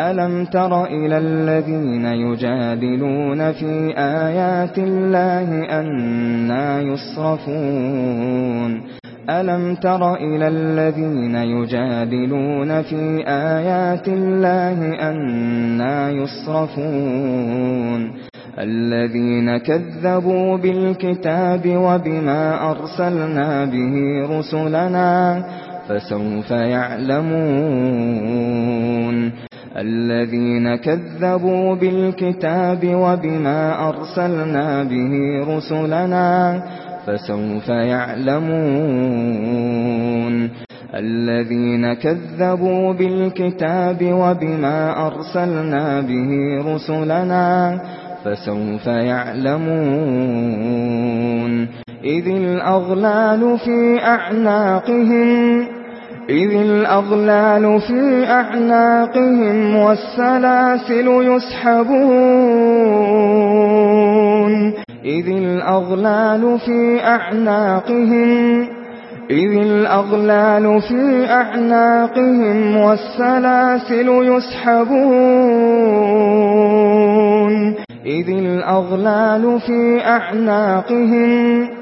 أَلَمْ تَرَ إِلَى الَّذِينَ يُجَادِلُونَ فِي آيَاتِ اللَّهِ أَنَّى يُصْرَفُونَ أَلَمْ تَرَ إِلَى الَّذِينَ يُجَادِلُونَ فِي آيَاتِ اللَّهِ أَنَّى يُصْرَفُونَ الذين كذبوا بالكتاب وبما أرسلنا به رسلنا فسوف يعلمون الذين كذبوا بالكتاب وبما أرسلنا به رسلنا فسوف يعلمون الذين كذبوا بالكتاب وبما أرسلنا به رسلنا فسوف يعلمون إذ الأغلال في أعناقهم إذ الأغلال في أعناقهم والسلاسل يسحبون. إذ الأغلال في أعناقهم إذ الأغلال في أعناقهم والسلاسل يسحبون. إذ الأغلال في أعناقهم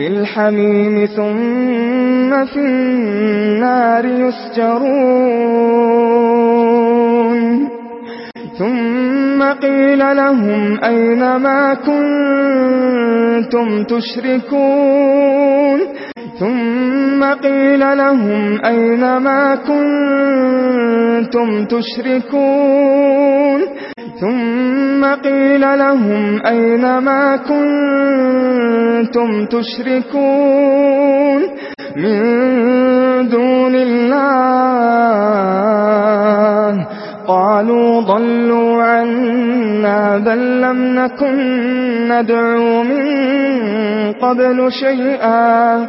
في الحميم ثم في النار يسجرون ثم قيل لهم أين ما كنتم تشركون ثُمَّ قِيلَ لَهُمْ أَيْنَ مَا كُنتُمْ تُشْرِكُونَ؟ ثُمَّ قِيلَ لَهُمْ أَيْنَ مَا كُنتُمْ تُشْرِكُونَ؟ مِن دُونِ اللَّهِ. قَالُوا ضَلُّوا عَنَّا بَل لَّمْ نَكُن نَّدْعُو مِن قَبْلُ شَيْئًا.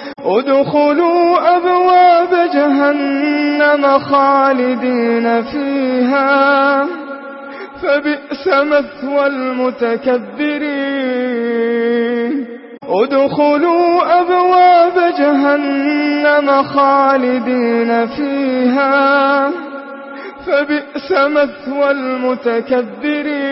ادخلوا أبواب جهنم خالدين فيها. فبئس مثوى المتكبرين. ادخلوا أبواب جهنم خالدين فيها. فبئس مثوى المتكبرين.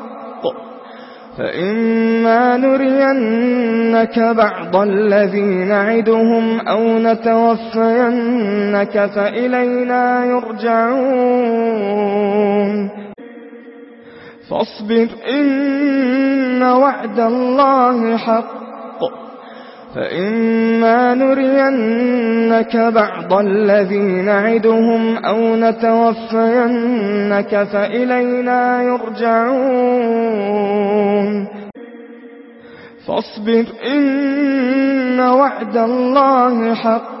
فإما نرينك بعض الذي نعدهم أو نتوفينك فإلينا يرجعون فاصبر إن وعد الله حق فإما نرينك بعض الذين نعدهم أو نتوفينك فإلينا يرجعون فاصبر إن وعد الله حق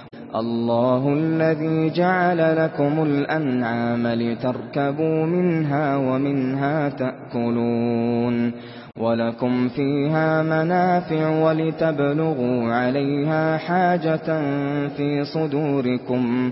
الله الذي جعل لكم الأنعام لتركبوا منها ومنها تأكلون ولكم فيها منافع ولتبلغوا عليها حاجة في صدوركم وَلَكُمْ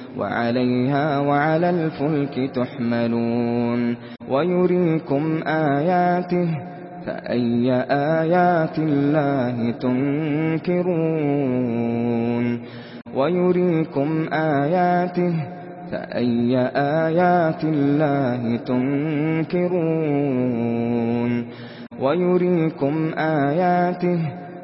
وعليها وعلى الفلك تحملون ويريكم آياته فأي آيات الله تنكرون ويريكم آياته فأي آيات الله تنكرون ويريكم آياته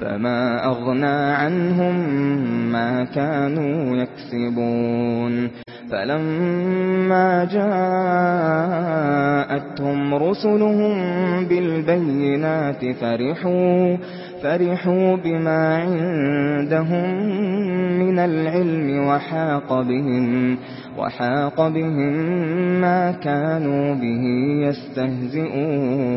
فما أغنى عنهم ما كانوا يكسبون فلما جاءتهم رسلهم بالبينات فرحوا فرحوا بما عندهم من العلم وحاق بهم وحاق بهم ما كانوا به يستهزئون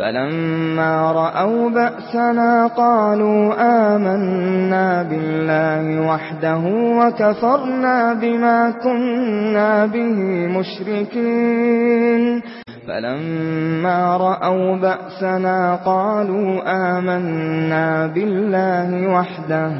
فَلَمَّا رَأَوْا بَأْسَنَا قَالُوا آمَنَّا بِاللَّهِ وَحْدَهُ وَكَفَرْنَا بِمَا كُنَّا بِهِ مُشْرِكِينَ. فَلَمَّا رَأَوْا بَأْسَنَا قَالُوا آمَنَّا بِاللَّهِ وَحْدَهُ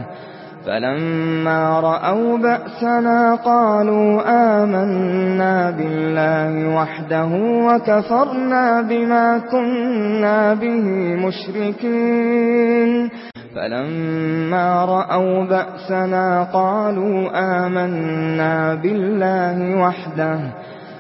فَلَمَّا رَأَوْا بَأْسَنَا قَالُوا آمَنَّا بِاللَّهِ وَحْدَهُ وَكَفَرْنَا بِمَا كُنَّا بِهِ مُشْرِكِينَ. فَلَمَّا رَأَوْا بَأْسَنَا قَالُوا آمَنَّا بِاللَّهِ وَحْدَهُ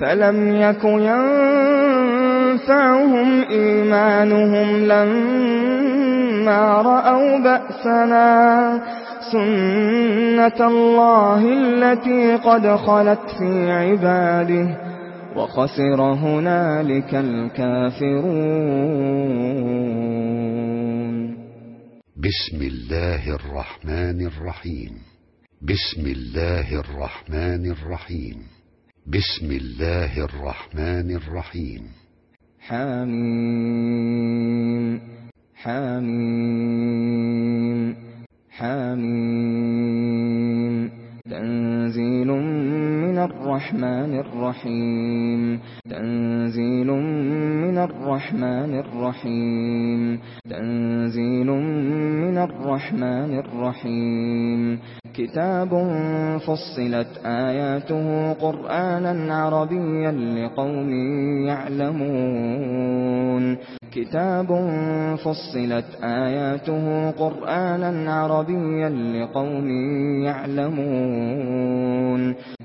فَلَمْ يَكُ يَنفَعُهُمْ إِيمَانُهُمْ لَمَّا رَأَوْا بَأْسَنَا سُنَّةَ اللَّهِ الَّتِي قَدْ خَلَتْ فِي عِبَادِهِ وَخَسِرَ هُنَالِكَ الْكَافِرُونَ بسم الله الرحمن الرحيم بسم الله الرحمن الرحيم بسم الله الرحمن الرحيم. حميم حميم حميم. تنزيل مِنَ الرحمن الرحيم. تنزيل من الرحمن الرحيم. تنزيل من الرحمن الرحيم. كتاب فصلت آياته قرآنا عربيا لقوم يعلمون. كتاب فصلت آياته قرآنا عربيا لقوم يعلمون.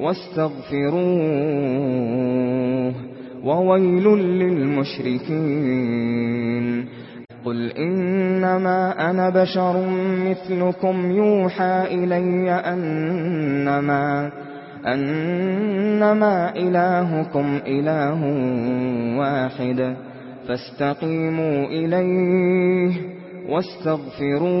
واستغفروه وويل للمشركين. قل إنما أنا بشر مثلكم يوحى إلي أنما أنما إلهكم إله واحد فاستقيموا إليه واستغفروه.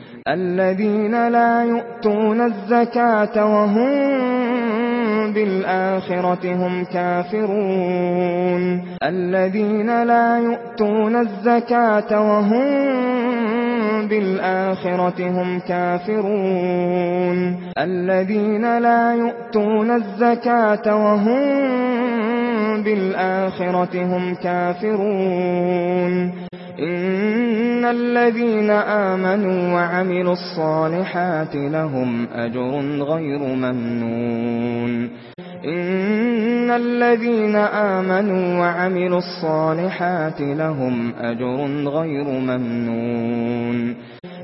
الذين لا يؤتون الزكاة وهم بالآخرة هم كافرون. الذين لا يؤتون الزكاة وهم بالآخرة هم كافرون. الذين لا يؤتون الزكاة وهم بِالْآخِرَةِ هُمْ كَافِرُونَ. إِنَّ الَّذِينَ آمَنُوا وَعَمِلُوا الصَّالِحَاتِ لَهُمْ أَجْرٌ غَيْرُ مَمْنُونٍ. إِنَّ الَّذِينَ آمَنُوا وَعَمِلُوا الصَّالِحَاتِ لَهُمْ أَجْرٌ غَيْرُ مَمْنُونٍ.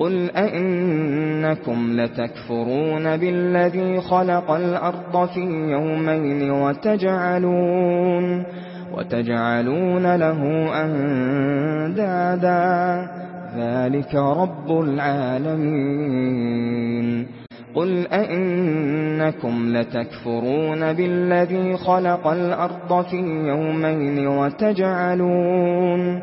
قل أئنكم لتكفرون بالذي خلق الأرض في يومين وتجعلون وتجعلون له أندادا. ذلك رب العالمين. قل أئنكم لتكفرون بالذي خلق الأرض في يومين وتجعلون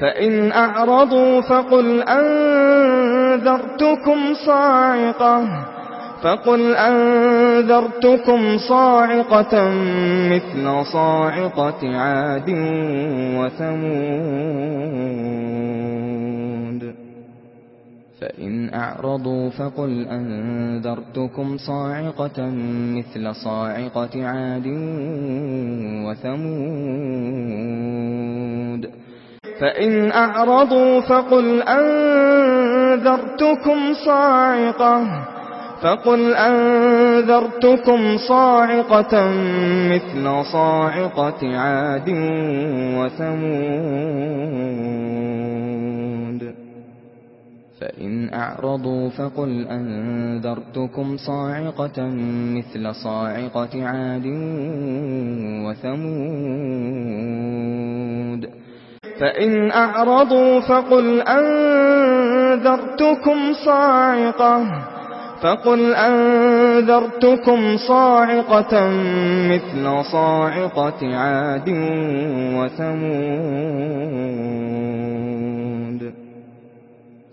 فإن أعرضوا فقل أنذرتكم صاعقة فقل أنذرتكم صاعقة مثل صاعقة عاد وثمود فإن أعرضوا فقل أنذرتكم صاعقة مثل صاعقة عاد وثمود فإن أعرضوا فقل أنذرتكم صاعقة فقل أنذرتكم صاعقة مثل صاعقة عاد وثمود فإن أعرضوا فقل أنذرتكم صاعقة مثل صاعقة عاد وثمود فإن أعرضوا فقل أنذرتكم صاعقة فقل أنذرتكم صاعقة مثل صاعقة عاد وثمود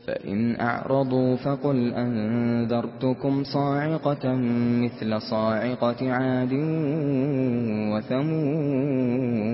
فإن أعرضوا فقل أنذرتكم صاعقة مثل صاعقة عاد وثمود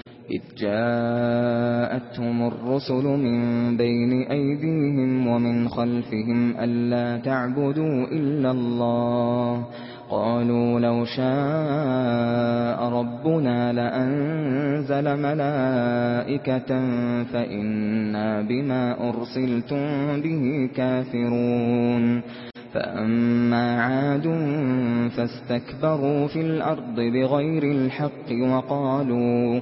إذ جاءتهم الرسل من بين أيديهم ومن خلفهم ألا تعبدوا إلا الله. قالوا لو شاء ربنا لأنزل ملائكة فإنا بما أرسلتم به كافرون. فأما عاد فاستكبروا في الأرض بغير الحق وقالوا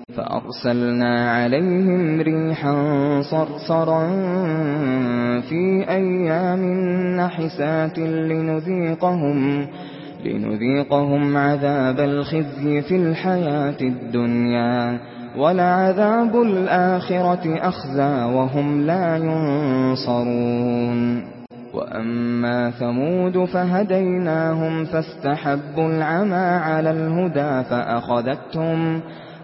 فأرسلنا عليهم ريحا صرصرا في أيام نحسات لنذيقهم لنذيقهم عذاب الخزي في الحياة الدنيا ولعذاب الآخرة أخزى وهم لا ينصرون وَأَمَّا ثَمُودُ فَهَدَيْنَاهُمْ فَاسْتَحَبُّوا الْعَمَى عَلَى الْهُدَى فَأَخَذَتْهُمْ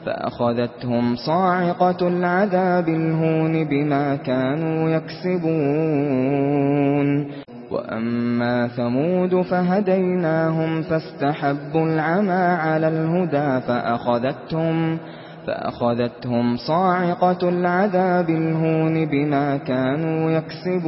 فأخذتهم صاعقة العذاب الهون بما كانوا يكسبون. وَأَمَّا ثَمُودُ فَهَدَيْنَاهُمْ فَاسْتَحَبُّوا الْعَمَى عَلَى الْهُدَى فَأَخَذَتْهُمْ فَأَخَذَتْهُمْ صَاعِقَةُ الْعَذَابِ الْهُونِ بِمَا كَانُوا يَكْسِبُونَ.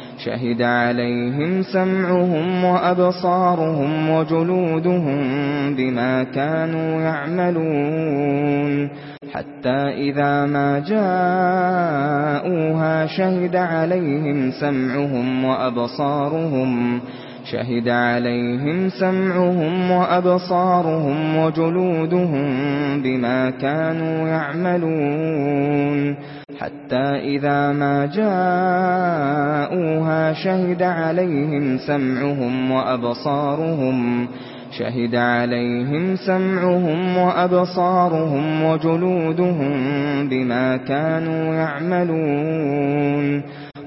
شهد عليهم سمعهم وأبصارهم وجلودهم بما كانوا يعملون حتى إذا ما جاءوها شهد عليهم سمعهم وأبصارهم شهد عليهم سمعهم وأبصارهم وجلودهم بما كانوا يعملون حتى إذا ما جاءوها شهد عليهم سمعهم وأبصارهم شهد عليهم سمعهم وأبصارهم وجلودهم بما كانوا يعملون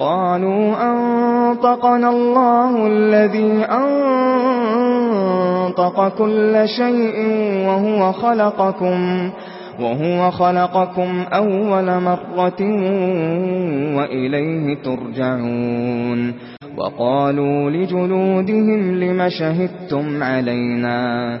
قالوا أنطقنا الله الذي أنطق كل شيء وهو خلقكم وهو خلقكم أول مرة وإليه ترجعون. وقالوا لجلودهم لما شهدتم علينا؟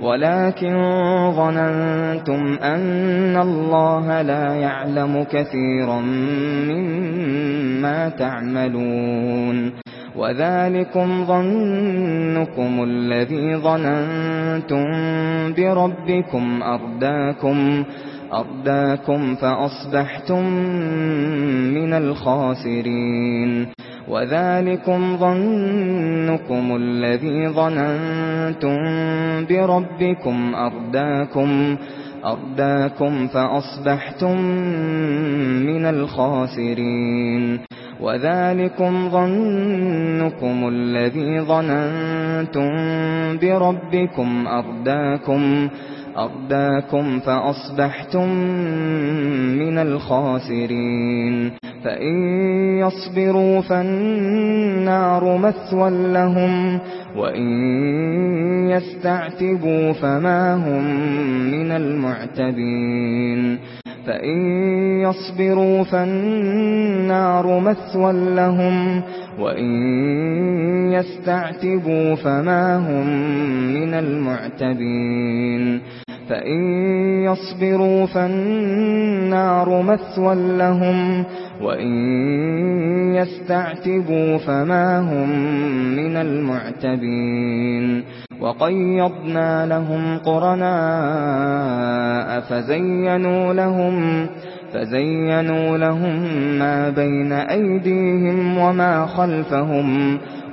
ولكن ظننتم أن الله لا يعلم كثيرا مما تعملون وذلكم ظنكم الذي ظننتم بربكم أرداكم أرداكم فأصبحتم من الخاسرين وَذَلِكُمْ ظَنُّكُمُ الَّذِي ظَنَنْتُمْ بِرَبِّكُمْ أَرْدَاكُمْ أَرْدَاكُمْ فَأَصْبَحْتُمْ مِنَ الْخَاسِرِينَ وَذَلِكُمْ ظَنُّكُمُ الَّذِي ظَنَنْتُمْ بِرَبِّكُمْ أَرْدَاكُمْ أرداكم فأصبحتم من الخاسرين فإن يصبروا فالنار مثوى لهم وإن يستعتبوا فما هم من المعتبين فإن يصبروا فالنار مثوى لهم وَإِن يَسْتَعْتِبُوا فَمَا هُمْ مِنَ الْمُعْتَبِينَ فَإِن يَصْبِرُوا فَالنَّارُ مَثْوًى لَّهُمْ وَإِن يَسْتَعْتِبُوا فَمَا هُمْ مِنَ الْمُعْتَبِينَ وَقَيَّضْنَا لَهُمْ قُرَنَاءَ فَزَيَّنُوا لَهُمْ فَزَيَّنُوا لَهُم مَّا بَيْنَ أَيْدِيهِمْ وَمَا خَلْفَهُمْ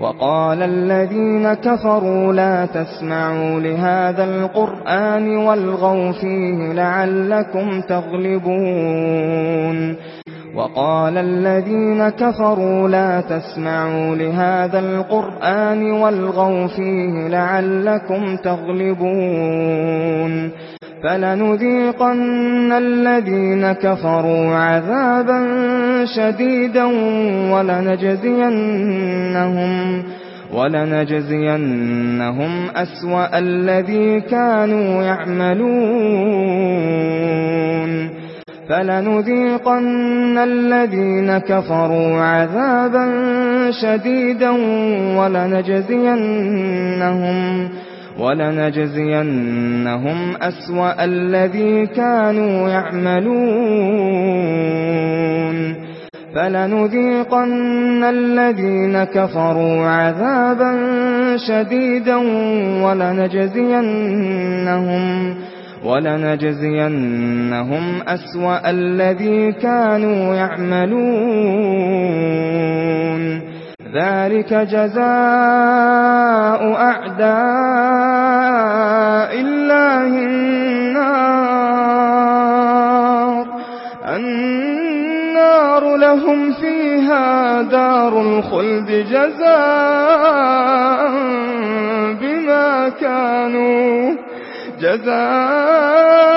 وقال الذين كفروا لا تسمعوا لهذا القرآن والغوا فيه لعلكم تغلبون. وقال الذين كفروا لا تسمعوا لهذا القرآن والغوا فيه لعلكم تغلبون. فلنذيقن الذين كفروا عذابا شديدا ولنجزينهم ولنجزينهم أسوأ الذي كانوا يعملون فلنذيقن الذين كفروا عذابا شديدا ولنجزينهم أسوأ وَلَنَجْزِيَنَّهُمْ أَسْوَأَ الَّذِي كَانُوا يَعْمَلُونَ فَلَنُذِيقَنَّ الَّذِينَ كَفَرُوا عَذَابًا شَدِيدًا وَلَنَجْزِيَنَّهُمْ وَلَنَجْزِيَنَّهُمْ أَسْوَأَ الَّذِي كَانُوا يَعْمَلُونَ ذلك جزاء أعداء الله النار. النار لهم فيها دار الخلد جزاء بما كانوا جزاء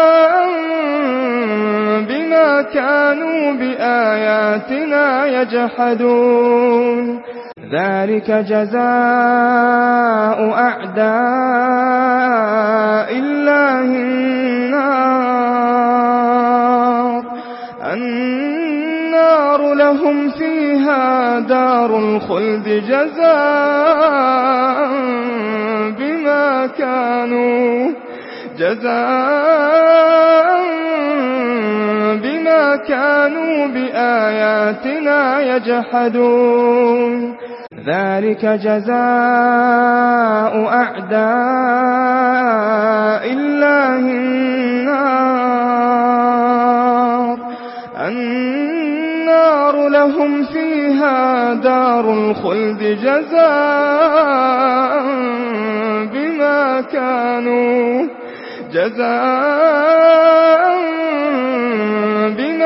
بما كانوا بآياتنا يجحدون. ذلك جزاء أعداء الله النار. النار لهم فيها دار الخلد جزاء بما كانوا جزاء كانوا بآياتنا يجحدون. ذلك جزاء أعداء الله النار. النار لهم فيها دار الخلد جزاء بما كانوا جزاء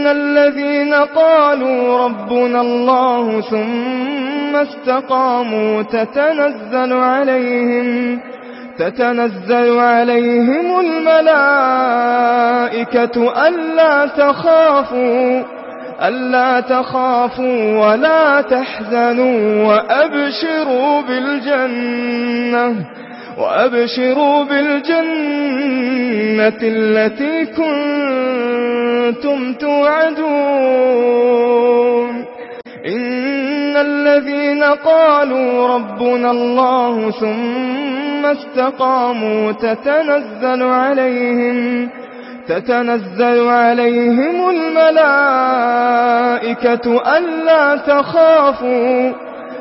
إن الذين قالوا ربنا الله ثم استقاموا تتنزل عليهم تتنزل عليهم الملائكة ألا تخافوا ألا تخافوا ولا تحزنوا وأبشروا بالجنة وأبشروا بالجنة التي كنتم توعدون. إن الذين قالوا ربنا الله ثم استقاموا تتنزل عليهم تتنزل عليهم الملائكة ألا تخافوا.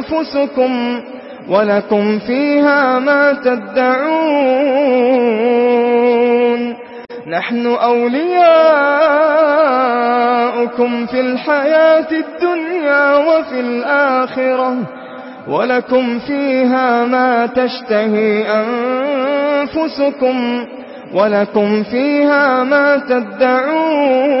أنفسكم ولكم فيها ما تدعون. نحن أولياؤكم في الحياة الدنيا وفي الآخرة ولكم فيها ما تشتهي أنفسكم ولكم فيها ما تدعون.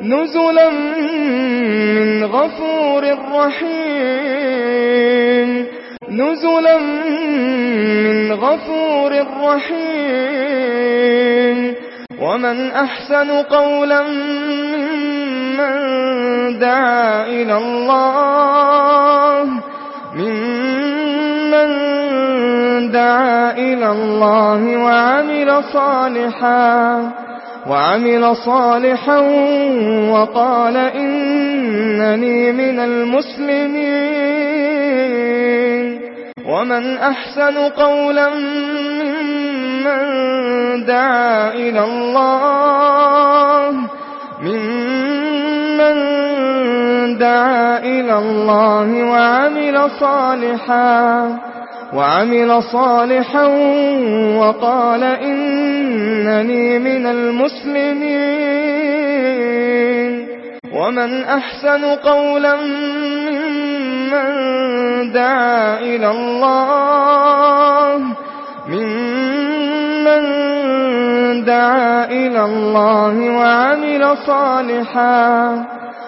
نزلا من غفور رحيم نزلا من غفور رحيم ومن أحسن قولا ممن دعا إلى الله. ممن دعا إلى الله وعمل صالحا. وعمل صالحا وقال إنني من المسلمين. ومن أحسن قولا ممن دعا إلى الله ممن دعا إلى الله وعمل صالحا. وعمل صالحا وقال إنني من المسلمين. ومن أحسن قولا ممن دعا إلى الله ممن دعا إلى الله وعمل صالحا.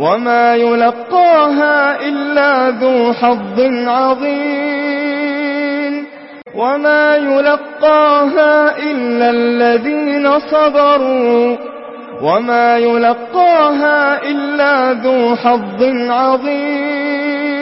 وما يلقاها إلا ذو حظ عظيم وما يلقاها إلا الذين صبروا وما يلقاها إلا ذو حظ عظيم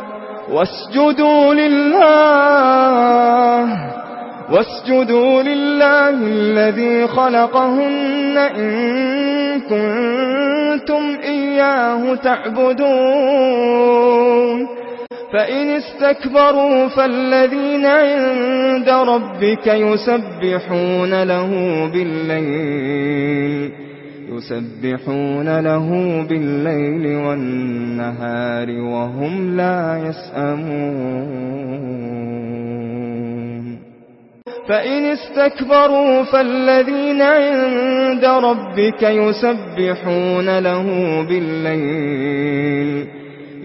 واسجدوا لله واسجدوا لله الذي خلقهن إن كنتم إياه تعبدون. فإن استكبروا فالذين عند ربك يسبحون له بالليل. يسبحون له بالليل والنهار وهم لا يسأمون. فإن استكبروا فالذين عند ربك يسبحون له بالليل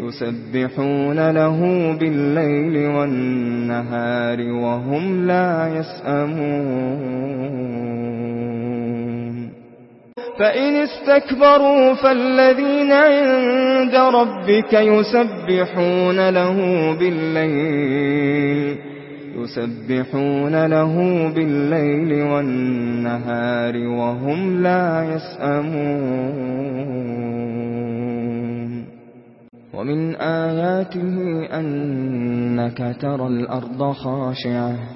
يسبحون له بالليل والنهار وهم لا يسأمون. فإن استكبروا فالذين عند ربك يسبحون له بالليل يسبحون له بالليل والنهار وهم لا يسأمون ومن آياته أنك ترى الأرض خاشعة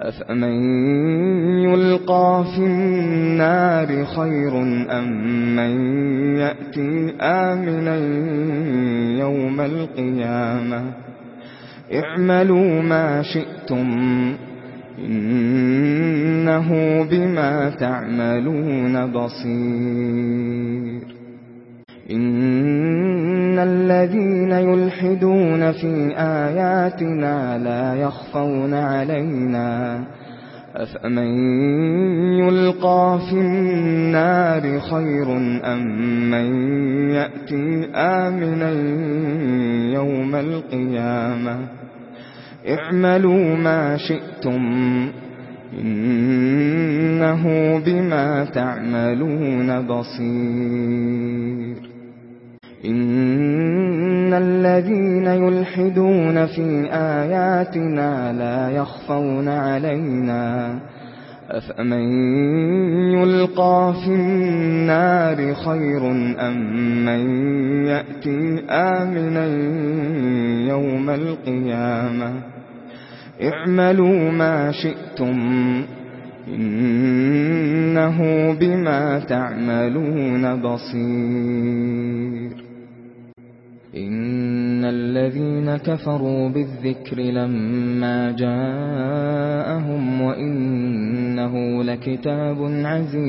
أفمن يلقى في النار خير أم من يأتي آمنا يوم القيامة؟ اعملوا ما شئتم إنه بما تعملون بصير. إن الذين يلحدون في آياتنا لا يخفون علينا أفأمن يلقى في النار خير أم من يأتي آمنا يوم القيامة اعملوا ما شئتم إنه بما تعملون بصير إن الذين يلحدون في آياتنا لا يخفون علينا افمن يلقى في النار خير أم من يأتي آمنا يوم القيامة اعملوا ما شئتم إنه بما تعملون بصير إن الذين كفروا بالذكر لما جاءهم وإنه لكتاب عزيز.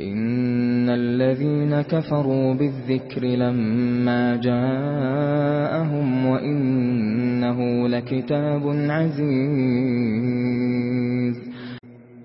إن الذين كفروا بالذكر لما جاءهم وإنه لكتاب عزيز.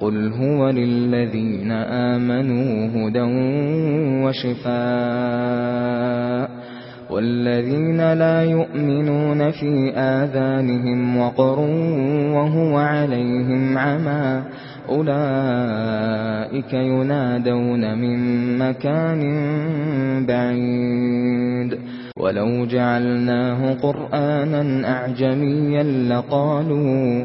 قل هو للذين آمنوا هدى وشفاء والذين لا يؤمنون في آذانهم وقر وهو عليهم عمى أولئك ينادون من مكان بعيد ولو جعلناه قرآنا أعجميا لقالوا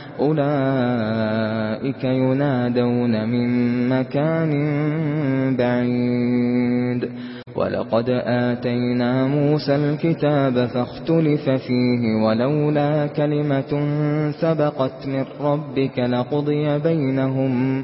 أولئك ينادون من مكان بعيد. وَلَقَدْ آتَيْنَا مُوسَى الْكِتَابَ فَاخْتَلَفَ فِيهِ وَلَوْلَا كَلِمَةٌ سَبَقَتْ مِنْ رَبِّكَ لَقُضِيَ بَيْنَهُمْ.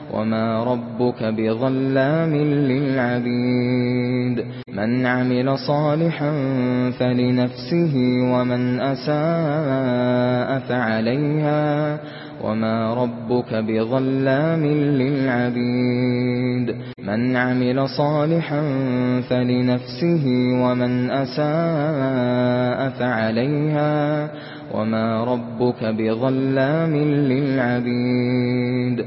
وما ربك بظلام للعبيد من عمل صالحا فلنفسه ومن أساء فعليها وما ربك بظلام للعبيد من عمل صالحا فلنفسه ومن أساء فعليها وما ربك بظلام للعبيد